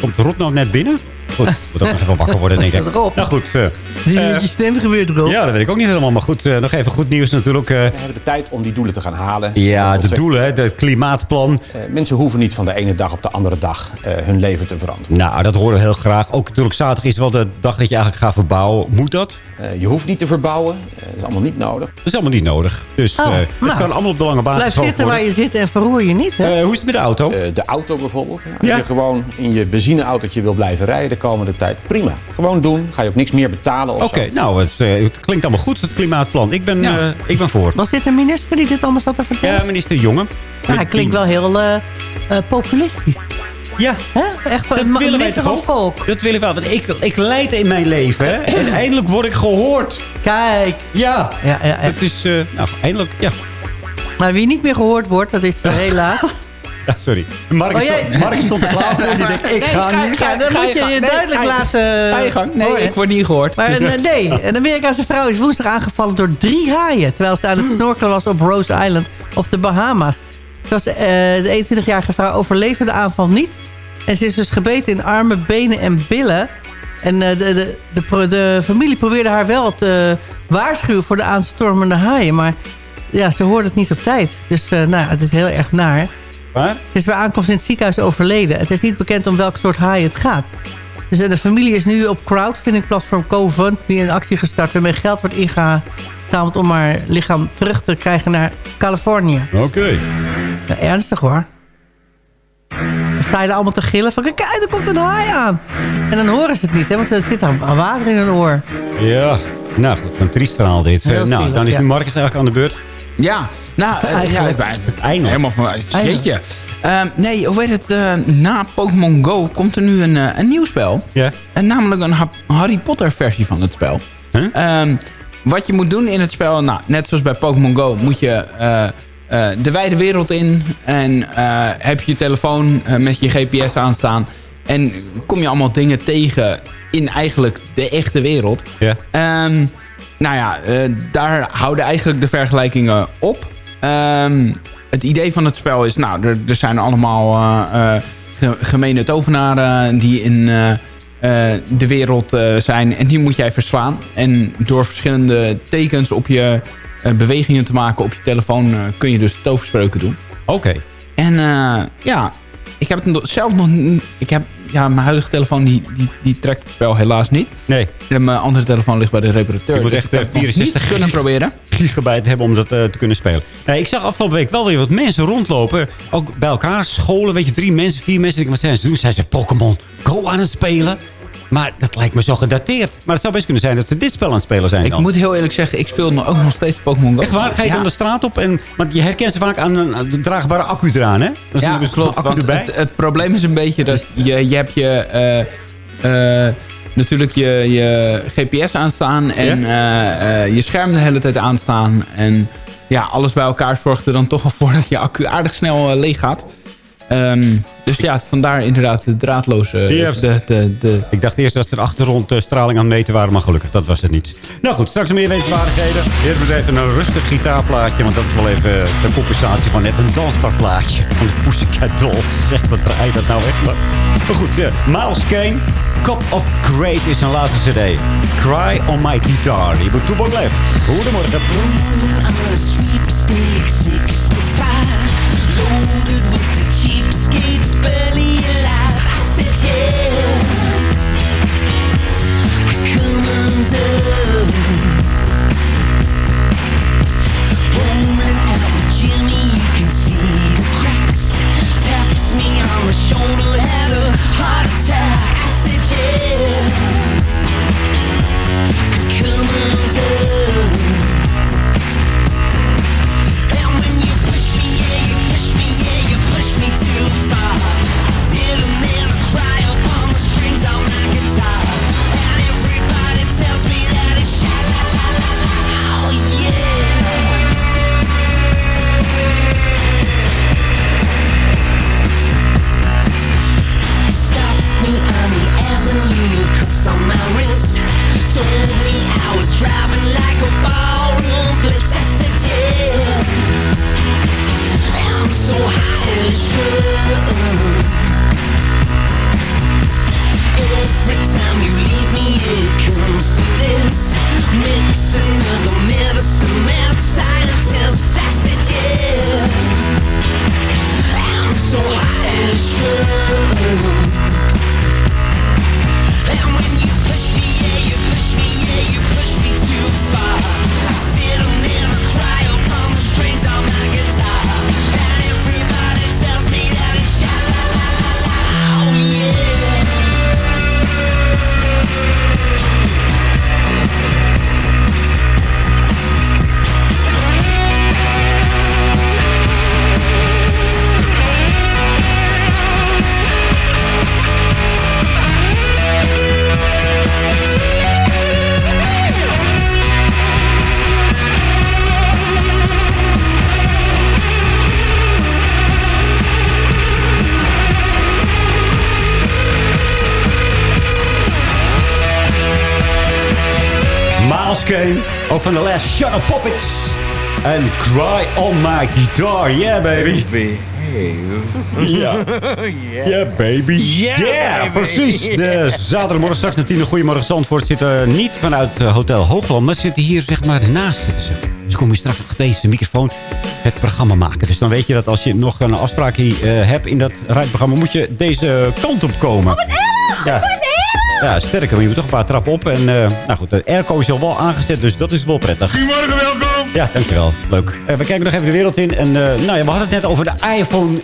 Komt Rob nou net binnen? Goed, moet ook nog even wakker worden, denk ik. *laughs* Rob. Nou goed. eh, Die eh, je stem gebeurt erop. ja, dat weet ik ook niet helemaal. Maar goed, eh, nog even goed nieuws natuurlijk. eh, We hebben de tijd om die doelen te gaan halen. ja, de doelen, hè, het klimaatplan. Mensen hoeven niet van de ene dag op de andere dag eh, hun leven te veranderen. Nou, dat horen we heel graag. Ook natuurlijk zaterdag is wel de dag dat je eigenlijk gaat verbouwen. Moet dat? Eh, je hoeft niet te verbouwen. Dat is allemaal niet nodig. Dat is allemaal niet nodig. Dus Oh, eh, het nou. kan allemaal op de lange baan Blijf zitten waar je zit en verroer je niet. Hè? Eh, hoe is het met de auto? Eh, de auto bijvoorbeeld. Ja, Als Ja. je gewoon in je benzineautootje wil blijven rijden de komende tijd. Prima. Gewoon doen. Ga je ook niks meer betalen of Oké, zo. nou, het, eh, het klinkt allemaal goed, het klimaatplan. Ik ben, Ja. eh, ik ben voor. Was dit een minister die dit allemaal zat te vertellen? Ja, minister Jonge. Ja, hij klinkt wel heel eh, populistisch. Ja. Hè? Echt Dat een willen wij toch van ook? volk. Dat willen we wel. Want ik, ik leid in mijn leven, hè. En *clears throat* eindelijk word ik gehoord. Kijk. Ja. Ja, ja, ja. Het is, eh, nou, eindelijk, ja. Maar wie niet meer gehoord wordt, dat is *laughs* helaas... Ja, sorry. Mark, Oh, stond- Mark stond er klaar voor. Die denkt, ik Nee, ga ga- nu... ga- dan ga moet je je Nee, duidelijk laten... Ga je gang. Nee, horen. ik word niet gehoord. Maar een, *laughs* nee, een Amerikaanse vrouw is woensdag aangevallen door drie haaien... terwijl ze aan het snorkelen was op Rose Island op de Bahama's. Eh, de 21-jarige vrouw overleefde de aanval niet. En ze is dus gebeten in armen, benen en billen. En eh, de, de, de, familie probeerde haar wel te waarschuwen voor de aanstormende haaien. Maar ja, ze hoorde het niet op tijd. Dus eh, nou, het is heel erg naar. Waar? Ze is bij aankomst in het ziekenhuis overleden. Het is niet bekend om welk soort haai het gaat. Dus eh, de familie is nu op crowdfunding-platform GoFundMe een actie gestart... waarmee geld wordt ingezameld om haar lichaam terug te krijgen naar Californië. Oké. Ernstig hoor. Dan sta je er allemaal te gillen van... kijk, er komt een haai aan. En dan horen ze het niet, hè, want er zit dan water in hun oor. Ja. Nou goed, een triest verhaal dit. Heel nou, zielig, dan is ja. nu Marcus eigenlijk aan de beurt. Ja, nou, eh, ja, Eigenlijk. Eindelijk. helemaal van... Jeetje. Ehm, nee, hoe heet het? eh, na Pokémon Go komt er nu een, eh, een nieuw spel. Ja. En namelijk een Ha- Harry Potter versie van het spel. Huh? Ehm, wat je moet doen in het spel, nou, net zoals bij Pokémon Go, moet je eh, eh, de wijde wereld in. En eh, heb je je telefoon eh, met je GPS aanstaan. En kom je allemaal dingen tegen in eigenlijk de echte wereld. Ja. Ehm, nou ja, eh, daar houden eigenlijk de vergelijkingen op. Ehm, het idee van het spel is, nou, er, er zijn allemaal ge- gemene tovenaren die in de wereld zijn. En die moet jij verslaan. En door verschillende tekens op je bewegingen te maken op je telefoon... kun je dus toverspreuken doen. Oké. En ja, ik heb het zelf nog... Ik heb, ja, mijn huidige telefoon die, die, die trekt het spel helaas niet. Nee. En mijn andere telefoon ligt bij de reparateur. Je moet dus echt ik eh, heb het nog 64 niet kunnen proberen. *laughs* gigabyte hebben om dat eh, te kunnen spelen. Nee, ik zag afgelopen week wel weer wat mensen rondlopen. Ook bij elkaar, scholen, weet je, drie mensen, vier mensen. Ik wat zijn ze doen? Zijn ze Pokémon Go aan het spelen? Maar dat lijkt me zo gedateerd. Maar het zou best kunnen zijn dat ze dit spel aan het spelen zijn Ik dan. moet heel eerlijk zeggen, ik speel nog- ook nog steeds Pokémon Go. Echt waar? Ga je Ja. dan de draad op? En, want je herkent ze vaak aan een, draagbare accu eraan, hè? Dan Ja, dus klopt. accu erbij. het, het probleem is een beetje dat je, je hebt je... eh, eh, natuurlijk je, je GPS aanstaan en eh, je scherm de hele tijd aanstaan. En ja, alles bij elkaar zorgt er dan toch wel voor dat je accu aardig snel leeg gaat. Ehm, dus ja, vandaar inderdaad de draadloze... Ja. De, de, de, Ik dacht eerst dat ze de achtergrondstraling aan het meten waren, maar gelukkig, dat was het niet. Nou goed, straks meer wetenswaardigheden. Eerst maar eens even een rustig gitaarplaatje, want dat is wel even de compensatie van net een dansbaar plaatje van de Pussycat Dolls. *laughs* Zeg, wat draait dat nou echt? Maar, maar goed, ja. Miles Kane, Cup of Grace is zijn laatste cd. Cry on my guitar. Je moet toepak blijven. Goedemorgen. on a sweepstake 65 Loaded with the cheapskates barely alive I said yeah Come undone Rolling out with Jimmy You can see the cracks Taps me on the shoulder Had a heart attack yeah, coming down. Told me I was driving like a ballroom blitz. Yeah. I'm so high and. Every time you leave me, this. Of the medicine, scientist. I'm so high and. And when strings on my guitar. Last Shadow Puppets. En Cry on my guitar, yeah baby. Ja. Ja, *laughs* baby. Yeah, Yeah, baby. precies. De *laughs* zaterdagmorgen straks naar tien. Goedemorgen Zandvoort. Zitten niet vanuit eh, Hotel Hoogland, maar zitten hier zeg maar naast zitten ze. Dus kom je straks nog deze microfoon het programma maken. Dus dan weet je dat als je nog een afspraak hier, eh, hebt in dat rijprogramma... moet je deze kant op komen. Ja. Ja, sterker, maar je moet toch een paar trappen op. En eh, nou goed, de airco is al wel aangezet, dus dat is wel prettig. Goedemorgen, welkom. Ja, dankjewel. Leuk. Eh, we kijken nog even de wereld in. En eh, nou ja, we hadden het net over de iPhone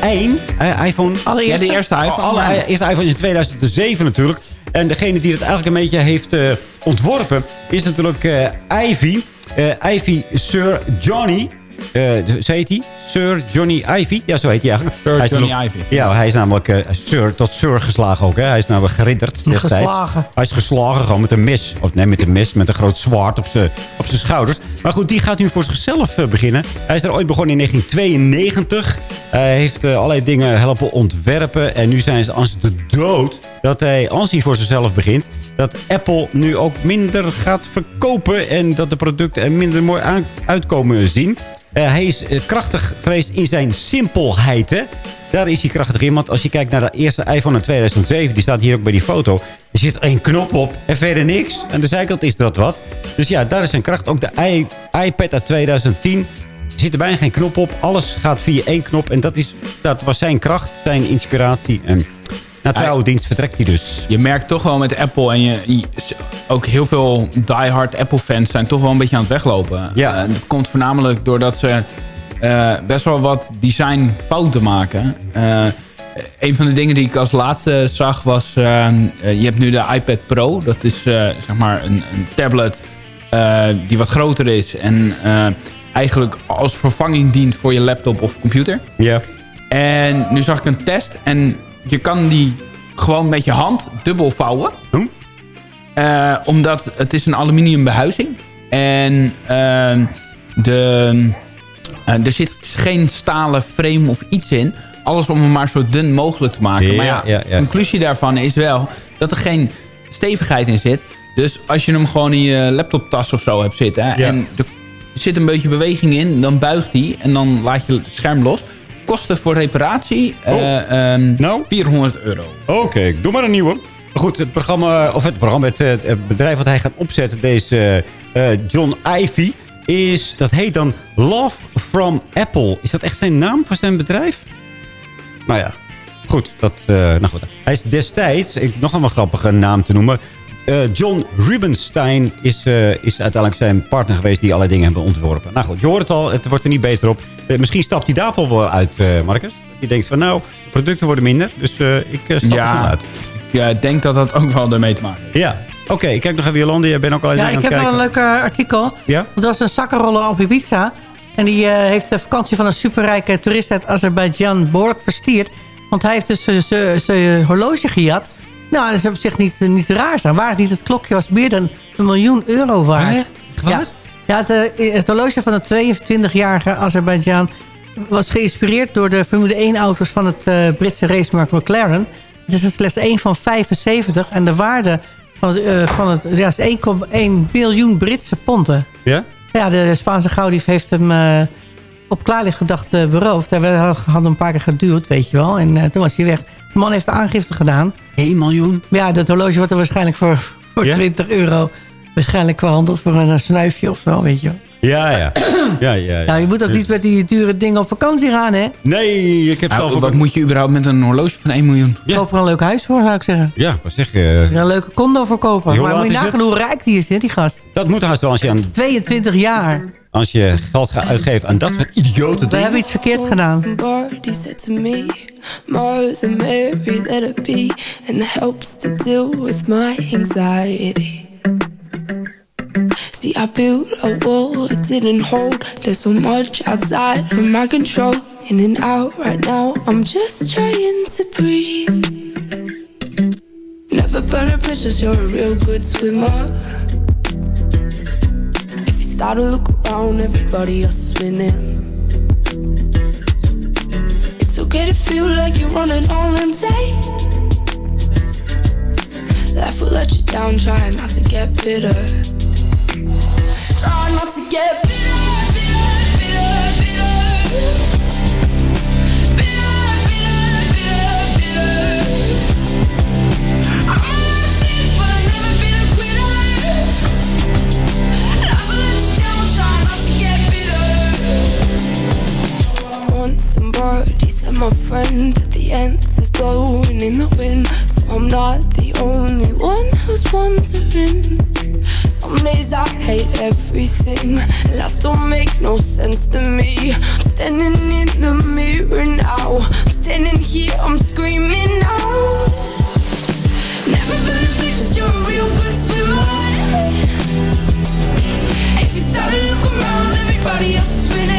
eh, 1. Eh, iPhone. Ja, de eerste iPhone. Alle Ja. eerste iPhone is in 2007 natuurlijk. En degene die het eigenlijk een beetje heeft ontworpen... is natuurlijk eh, Ivy. Eh, Ivy Sir Johnny. Eh, de- zo heet hij? Sir Johnny Ivy? Ja, zo heet hij eigenlijk. Sir Hij Johnny Ivy. Ja, hij is namelijk eh, Sir tot Sir geslagen ook. Hè. Hij is namelijk geridderd destijds. Geslagen. Hij is geslagen gewoon met een mes. Of nee, met een mes, met een groot zwaard op zijn op zijn schouders. Maar goed, die gaat nu voor zichzelf eh, beginnen. Hij is er ooit begonnen in 1992. Hij heeft eh, allerlei dingen helpen ontwerpen. En nu zijn ze als de dood dat hij, als hij voor zichzelf begint... dat Apple nu ook minder gaat verkopen... en dat de producten er minder mooi aan, uitkomen zien. Eh, hij is eh, krachtig geweest in zijn simpelheid, hè? Daar is hij krachtig in. Want als je kijkt naar de eerste iPhone in 2007... die staat hier ook bij die foto... er zit één knop op en verder niks. Aan de zijkant is dat wat. Dus ja, daar is zijn kracht. Ook de iPad uit 2010... Er zit er bijna geen knop op. Alles gaat via één knop. En dat, is, dat was zijn kracht, zijn inspiratie. En na trouwe dienst vertrekt hij dus. Je merkt toch wel met Apple en je, je- ook heel veel diehard Apple-fans zijn toch wel een beetje aan het weglopen. Ja. En dat komt voornamelijk doordat ze eh, best wel wat designfouten maken. Eh, een van de dingen die ik als laatste zag was... eh, eh, je hebt nu de iPad Pro. Dat is eh, zeg maar een, een tablet eh, die wat groter is. En eh, eigenlijk als vervanging dient voor je laptop of computer. Ja. En nu zag ik een test. En je kan die gewoon met je hand dubbel vouwen. Eh, omdat het is een aluminium behuizing. En ehm, de, eh, er zit geen stalen frame of iets in. Alles om hem maar zo dun mogelijk te maken. Ja, maar ja, ja, ja. de conclusie daarvan is wel dat er geen stevigheid in zit. Dus als je hem gewoon in je laptoptas of zo hebt zitten... en er zit een beetje beweging in, dan buigt hij... en dan laat je het scherm los. Kosten voor reparatie eh, ehm, Nou? 400 euro. Oké, doe maar een nieuwe. Goed, het programma, of het programma, het, bedrijf wat hij gaat opzetten, deze eh, John Ivy, is, dat heet dan Love from Apple. Is dat echt zijn naam voor zijn bedrijf? Nou ja, goed. Dat, eh, nou goed. Hij is destijds, ik, nog een wel grappige naam te noemen, eh, John Rubenstein is, eh, is uiteindelijk zijn partner geweest die allerlei dingen hebben ontworpen. Nou goed, je hoort het al, het wordt er niet beter op. Eh, misschien stapt hij daarvoor wel uit, eh Marcus. Je denkt van nou, de producten worden minder, dus eh, ik stap er Ja. snel uit. Ja, ik denk dat dat ook wel ermee te maken heeft. Ja, oké. ik kijk nog even Jolande. Jij bent ook al even Ja, aan ik het heb wel kijken. een leuk artikel. Ja? Dat was een zakkenroller op Ibiza. En die eh, heeft de vakantie van een superrijke toerist uit Azerbeidzjan behoorlijk verstierd. Want hij heeft dus zijn horloge gejat. Nou, dat is op zich niet, niet raar. Zo. Waar het niet, het klokje was meer dan een miljoen euro waard. Ja, ja het, eh, het horloge van de 22-jarige Azerbeidzjan was geïnspireerd door de Formule 1-auto's van het eh, Britse racemerk McLaren. Het is er slechts één van 75 en de waarde van, het, eh, van het ja, is 1,1 biljoen Britse ponden. Ja? Ja, de Spaanse gauwdief heeft hem eh, op klaarlichtgedachte beroofd. Hij had hem een paar keer geduwd, weet je wel. En toen was hij weg. De man heeft aangifte gedaan. 1 miljoen? Ja, dat horloge wordt er waarschijnlijk voor, voor Ja? 20 euro... waarschijnlijk verhandeld voor een snuifje of zo, weet je wel. Ja, ja. ja, ja, ja. Nou, je moet ook niet met die dure dingen op vakantie gaan, hè? Nee, ik heb Nou, zelf wat moet je überhaupt met een horloge van 1 miljoen? Koop er een leuk huis voor, zou ik zeggen. Ja, wat zeg je? Er een leuke condo voor kopen. Hoe Maar moet je nagaan hoe rijk die is, hè, die gast. Dat moet haast wel als je, aan, 22 jaar. Als je geld gaat uitgeven aan dat soort idiote We dingen. hebben iets verkeerd gedaan. More than Mary, let it be, and it helps to deal with my anxiety. See, I built a wall, it didn't hold. There's so much outside of my control. In and out right now, I'm just trying to breathe. Never burn a bridges, you're a real good swimmer. Start to look around, everybody else is winning. It's okay to feel like you're running on empty. Life will let you down, try not to get bitter. Try not to get bitter, my friend that the answer's blowing in the wind. So I'm not the only one who's wondering. Some days I hate everything. Life don't make no sense to me. I'm standing in the mirror now. I'm standing here, I'm screaming out. Never been a bitch, you're a real good swimmer. If you start to look around, everybody else is winning.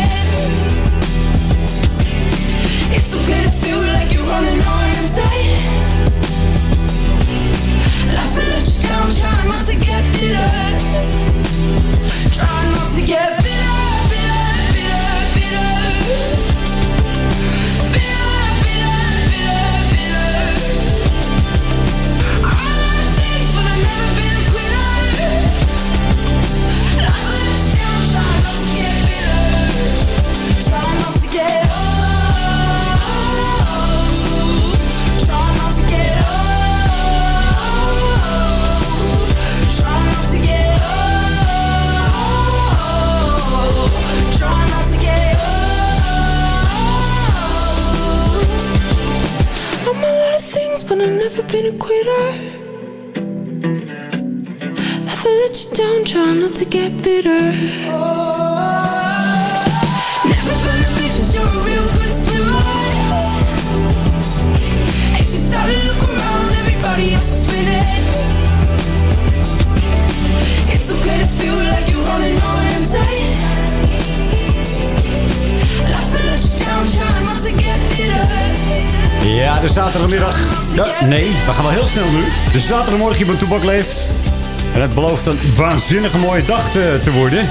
It's okay to feel like you're running on. Life let you down, try not to get bitter. Try not to get never been a quitter. Never let you down, try not to get bitter. Never gonna be just you're real good swimmer. If you start to look around, everybody else is winning. It's okay to feel like you're running on empty. Life will let you down, try not to get bitter. Ja, de zaterdagmiddag ja, nee, we gaan wel heel snel nu. De zaterdagmorgen hier bij Toebak leeft. En het belooft een waanzinnige mooie dag te, te worden.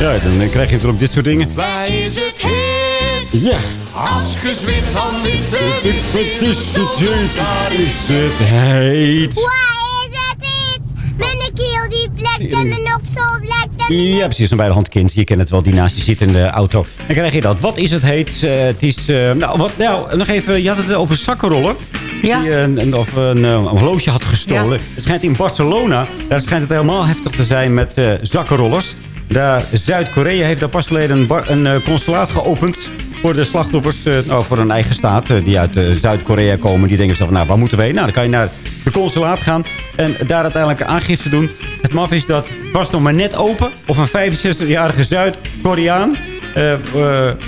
Ja, dan krijg je natuurlijk dit soort dingen. Waar is het heet? Ja. Als gezwit van witte Het is het heet. Waar is het heet. Waar is het heet? Mijn keel die plekt en mijn ook zo plekt en Ja, precies. Een bij de hand kind. Je kent het wel, die naast je zit in de auto. Dan krijg je dat. Wat is het heet? Eh, het is... eh, nou, wat, nou, nog even. Je had het over zakkenrollen. Ja. Die een, een, of een, eh, een horloge had gestolen. Het schijnt in Barcelona. Daar schijnt het helemaal heftig te zijn met eh, zakkenrollers. Daar Zuid-Korea heeft daar pas geleden een, bar- een eh, consulaat geopend voor de slachtoffers, eh, nou, voor een eigen staat, eh, die uit eh, Zuid-Korea komen. Die denken zelf, nou, waar moeten we heen? Nou, dan kan je naar de consulaat gaan en daar uiteindelijk aangifte doen. Het maf is dat, was nog maar net open, of een 65-jarige Zuid-Koreaan, eh, eh,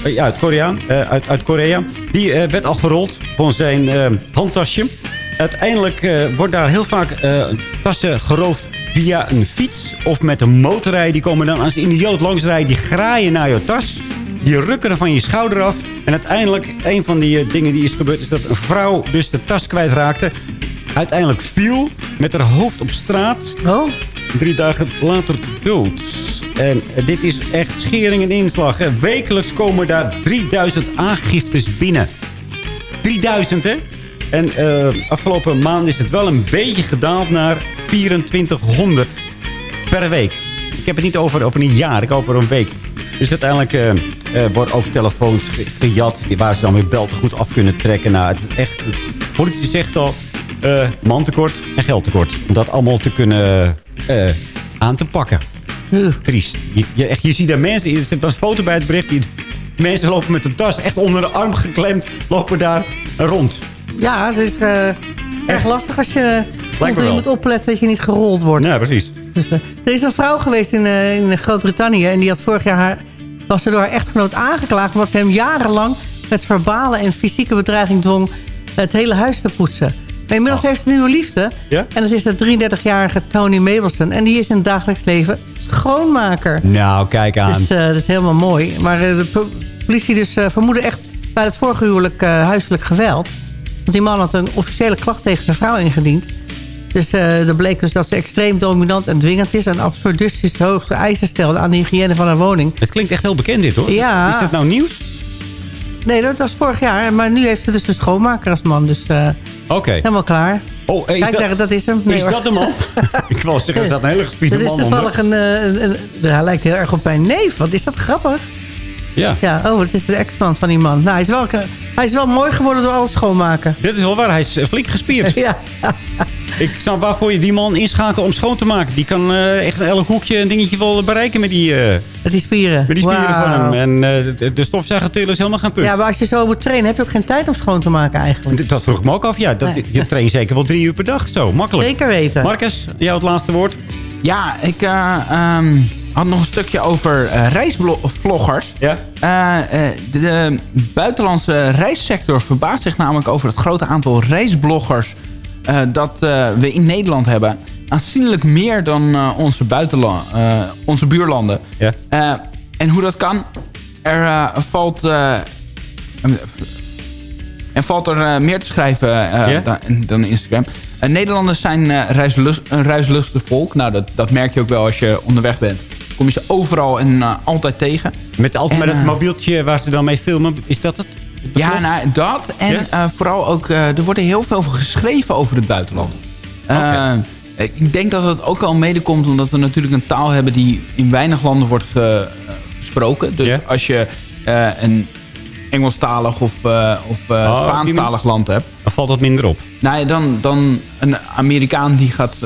ja, uit, Koreaan, eh, uit, uit Korea, die eh, werd al gerold van zijn eh, handtasje. Uiteindelijk eh, wordt daar heel vaak eh, tassen geroofd via een fiets of met een motorrij. Die komen dan als idioot langs rijden. Die graaien naar je tas. Die rukken er van je schouder af. En uiteindelijk, een van die eh, dingen die is gebeurd... is dat een vrouw dus de tas kwijtraakte. Uiteindelijk viel met haar hoofd op straat. Oh. Drie dagen later dood. En dit is echt schering en inslag. hè. Wekelijks komen daar 3000 aangiftes binnen. 3000, hè? En eh, afgelopen maand is het wel een beetje gedaald naar 2400 per week. Ik heb het niet over, over een jaar, ik over een week. Dus uiteindelijk eh, worden ook telefoons ge- gejat... waar ze dan weer bel te goed af kunnen trekken. Nou, het is echt... Politie zegt al... eh mantekort en geldtekort. Om dat allemaal te kunnen eh, aan te pakken. Triest. Je, je, echt, je ziet daar mensen... Er zit een foto bij het bericht... Die, mensen lopen met de tas echt onder de arm geklemd... lopen daar rond. Ja, het is eh, erg lastig als je moet opletten dat je niet gerold wordt. Ja, precies. Dus, er is een vrouw geweest in, in Groot-Brittannië... en die had vorig jaar haar, was ze door haar echtgenoot aangeklaagd... omdat ze hem jarenlang met verbale en fysieke bedreiging dwong... het hele huis te poetsen. Maar inmiddels heeft ze een nieuwe liefde. Ja? En dat is de 33-jarige Tony Mabelson. En die is in het dagelijks leven schoonmaker. Nou, kijk aan. Dus eh, dat is helemaal mooi. Maar eh, de po- politie dus eh, vermoedde echt bij het vorige huwelijk huiselijk geweld. Want die man had een officiële klacht tegen zijn vrouw ingediend. Dus er bleek dus dat ze extreem dominant en dwingend is... en absurdistisch hoge eisen stelde aan de hygiëne van haar woning. Het klinkt echt heel bekend dit, hoor. Ja. Is dat nou nieuws? Nee, dat was vorig jaar. Maar nu heeft ze dus de schoonmaker als man. Dus Oké. helemaal klaar. Oh, is Kijk, dat, daar, dat is hem. Nee, is hoor. dat de man? *laughs* ik wil zeggen, is dat een hele gespierde Dat is man onder? toevallig een, eh, een, een- Hij lijkt heel erg op mijn neef. Wat is dat grappig. Ja. Ja, oh, het is de ex-man van die man. Nou, hij is, wel, hij is wel mooi geworden door al het schoonmaken. Dit is wel waar, hij is eh, flink gespierd. *laughs* ja. Ik snap waarvoor je die man inschakelt om schoon te maken. Die kan eh, echt in elk hoekje een dingetje wel bereiken met die, eh, Met die spieren. met die spieren van hem. En eh, de, de stofzuigertillen is helemaal geen punt. Ja, maar als je zo moet trainen, heb je ook geen tijd om schoon te maken eigenlijk. Dat vroeg ik me ook af. Ja, dat, Nee. je traint zeker wel drie uur per dag. Zo, makkelijk. Zeker weten. Marcus, jou het laatste woord. Ja, ik eh, ehm, had nog een stukje over reisvloggers. Ja? Eh, eh, de, de buitenlandse reissector verbaast zich namelijk over het grote aantal reisbloggers... eh, dat eh, we in Nederland hebben. Aanzienlijk meer dan eh, onze, buitenla- eh, onze buurlanden. Ja. En hoe dat kan, er valt... en valt er meer te schrijven Ja? dan, dan Instagram. Nederlanders zijn reislust, een reislustig volk. Nou, dat, dat merk je ook wel als je onderweg bent. Kom je ze overal en altijd tegen. Met, altijd En, met het mobieltje waar ze dan mee filmen. Is dat het? Ja, nou, dat. En eh, vooral ook, eh, er wordt heel veel geschreven over het buitenland. Eh, Ik denk dat het ook al mede komt omdat we natuurlijk een taal hebben die in weinig landen wordt ge- gesproken. Dus als je een Engelstalig of, of Oh, Spaanstalig land hebt. Dan valt dat minder op. Nou ja, dan, dan een Amerikaan die gaat,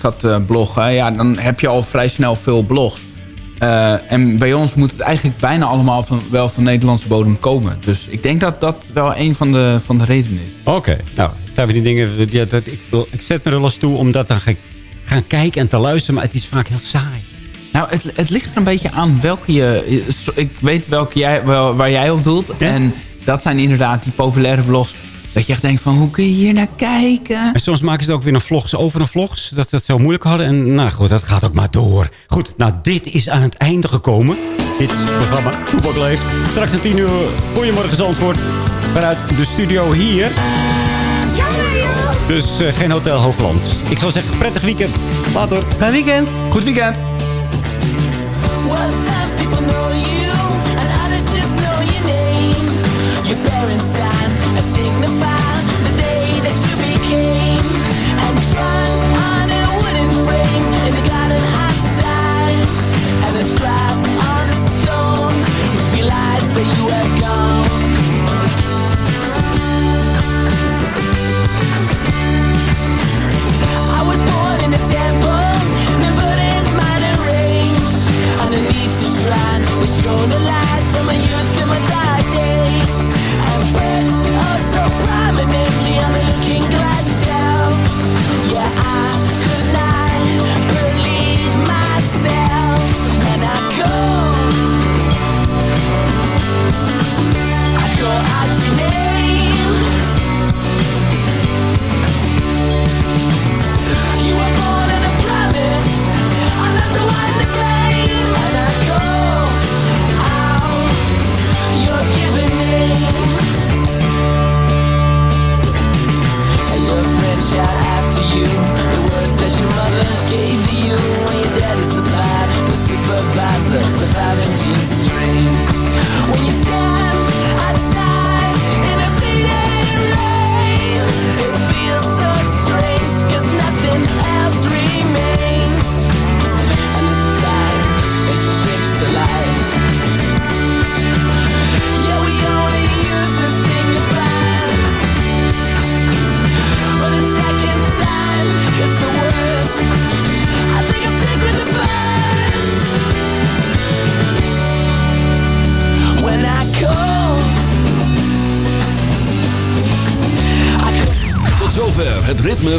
gaat bloggen. Ja, dan heb je al vrij snel veel blogs. Eh, en bij ons moet het eigenlijk bijna allemaal van, wel van Nederlandse bodem komen. Dus ik denk dat dat wel een van de, van de redenen is. Oké, nou, zijn we die dingen... Ja, dat, ik, wil- ik zet me er wel eens toe om dat dan gaan, gaan kijken en te luisteren. Maar het is vaak heel saai. Nou, het, het ligt er een beetje aan welke je... Ik weet welke jij, wel, waar jij op doelt. En dat zijn inderdaad die populaire blogs. Dat je echt denkt van, hoe kun je hier naar kijken? En soms maken ze het ook weer een vlogs over een vlogs. Dat ze het zo moeilijk hadden. En nou goed, dat gaat ook maar door. Goed, nou dit is aan het einde gekomen. Dit programma Toepak Leeft. Straks om 10 uur, goedemorgen antwoord. Vanuit de studio hier. Dus eh, geen Hotel Hoogland. Ik zou zeggen, prettig weekend. Later. Fijn weekend. Goed weekend. describe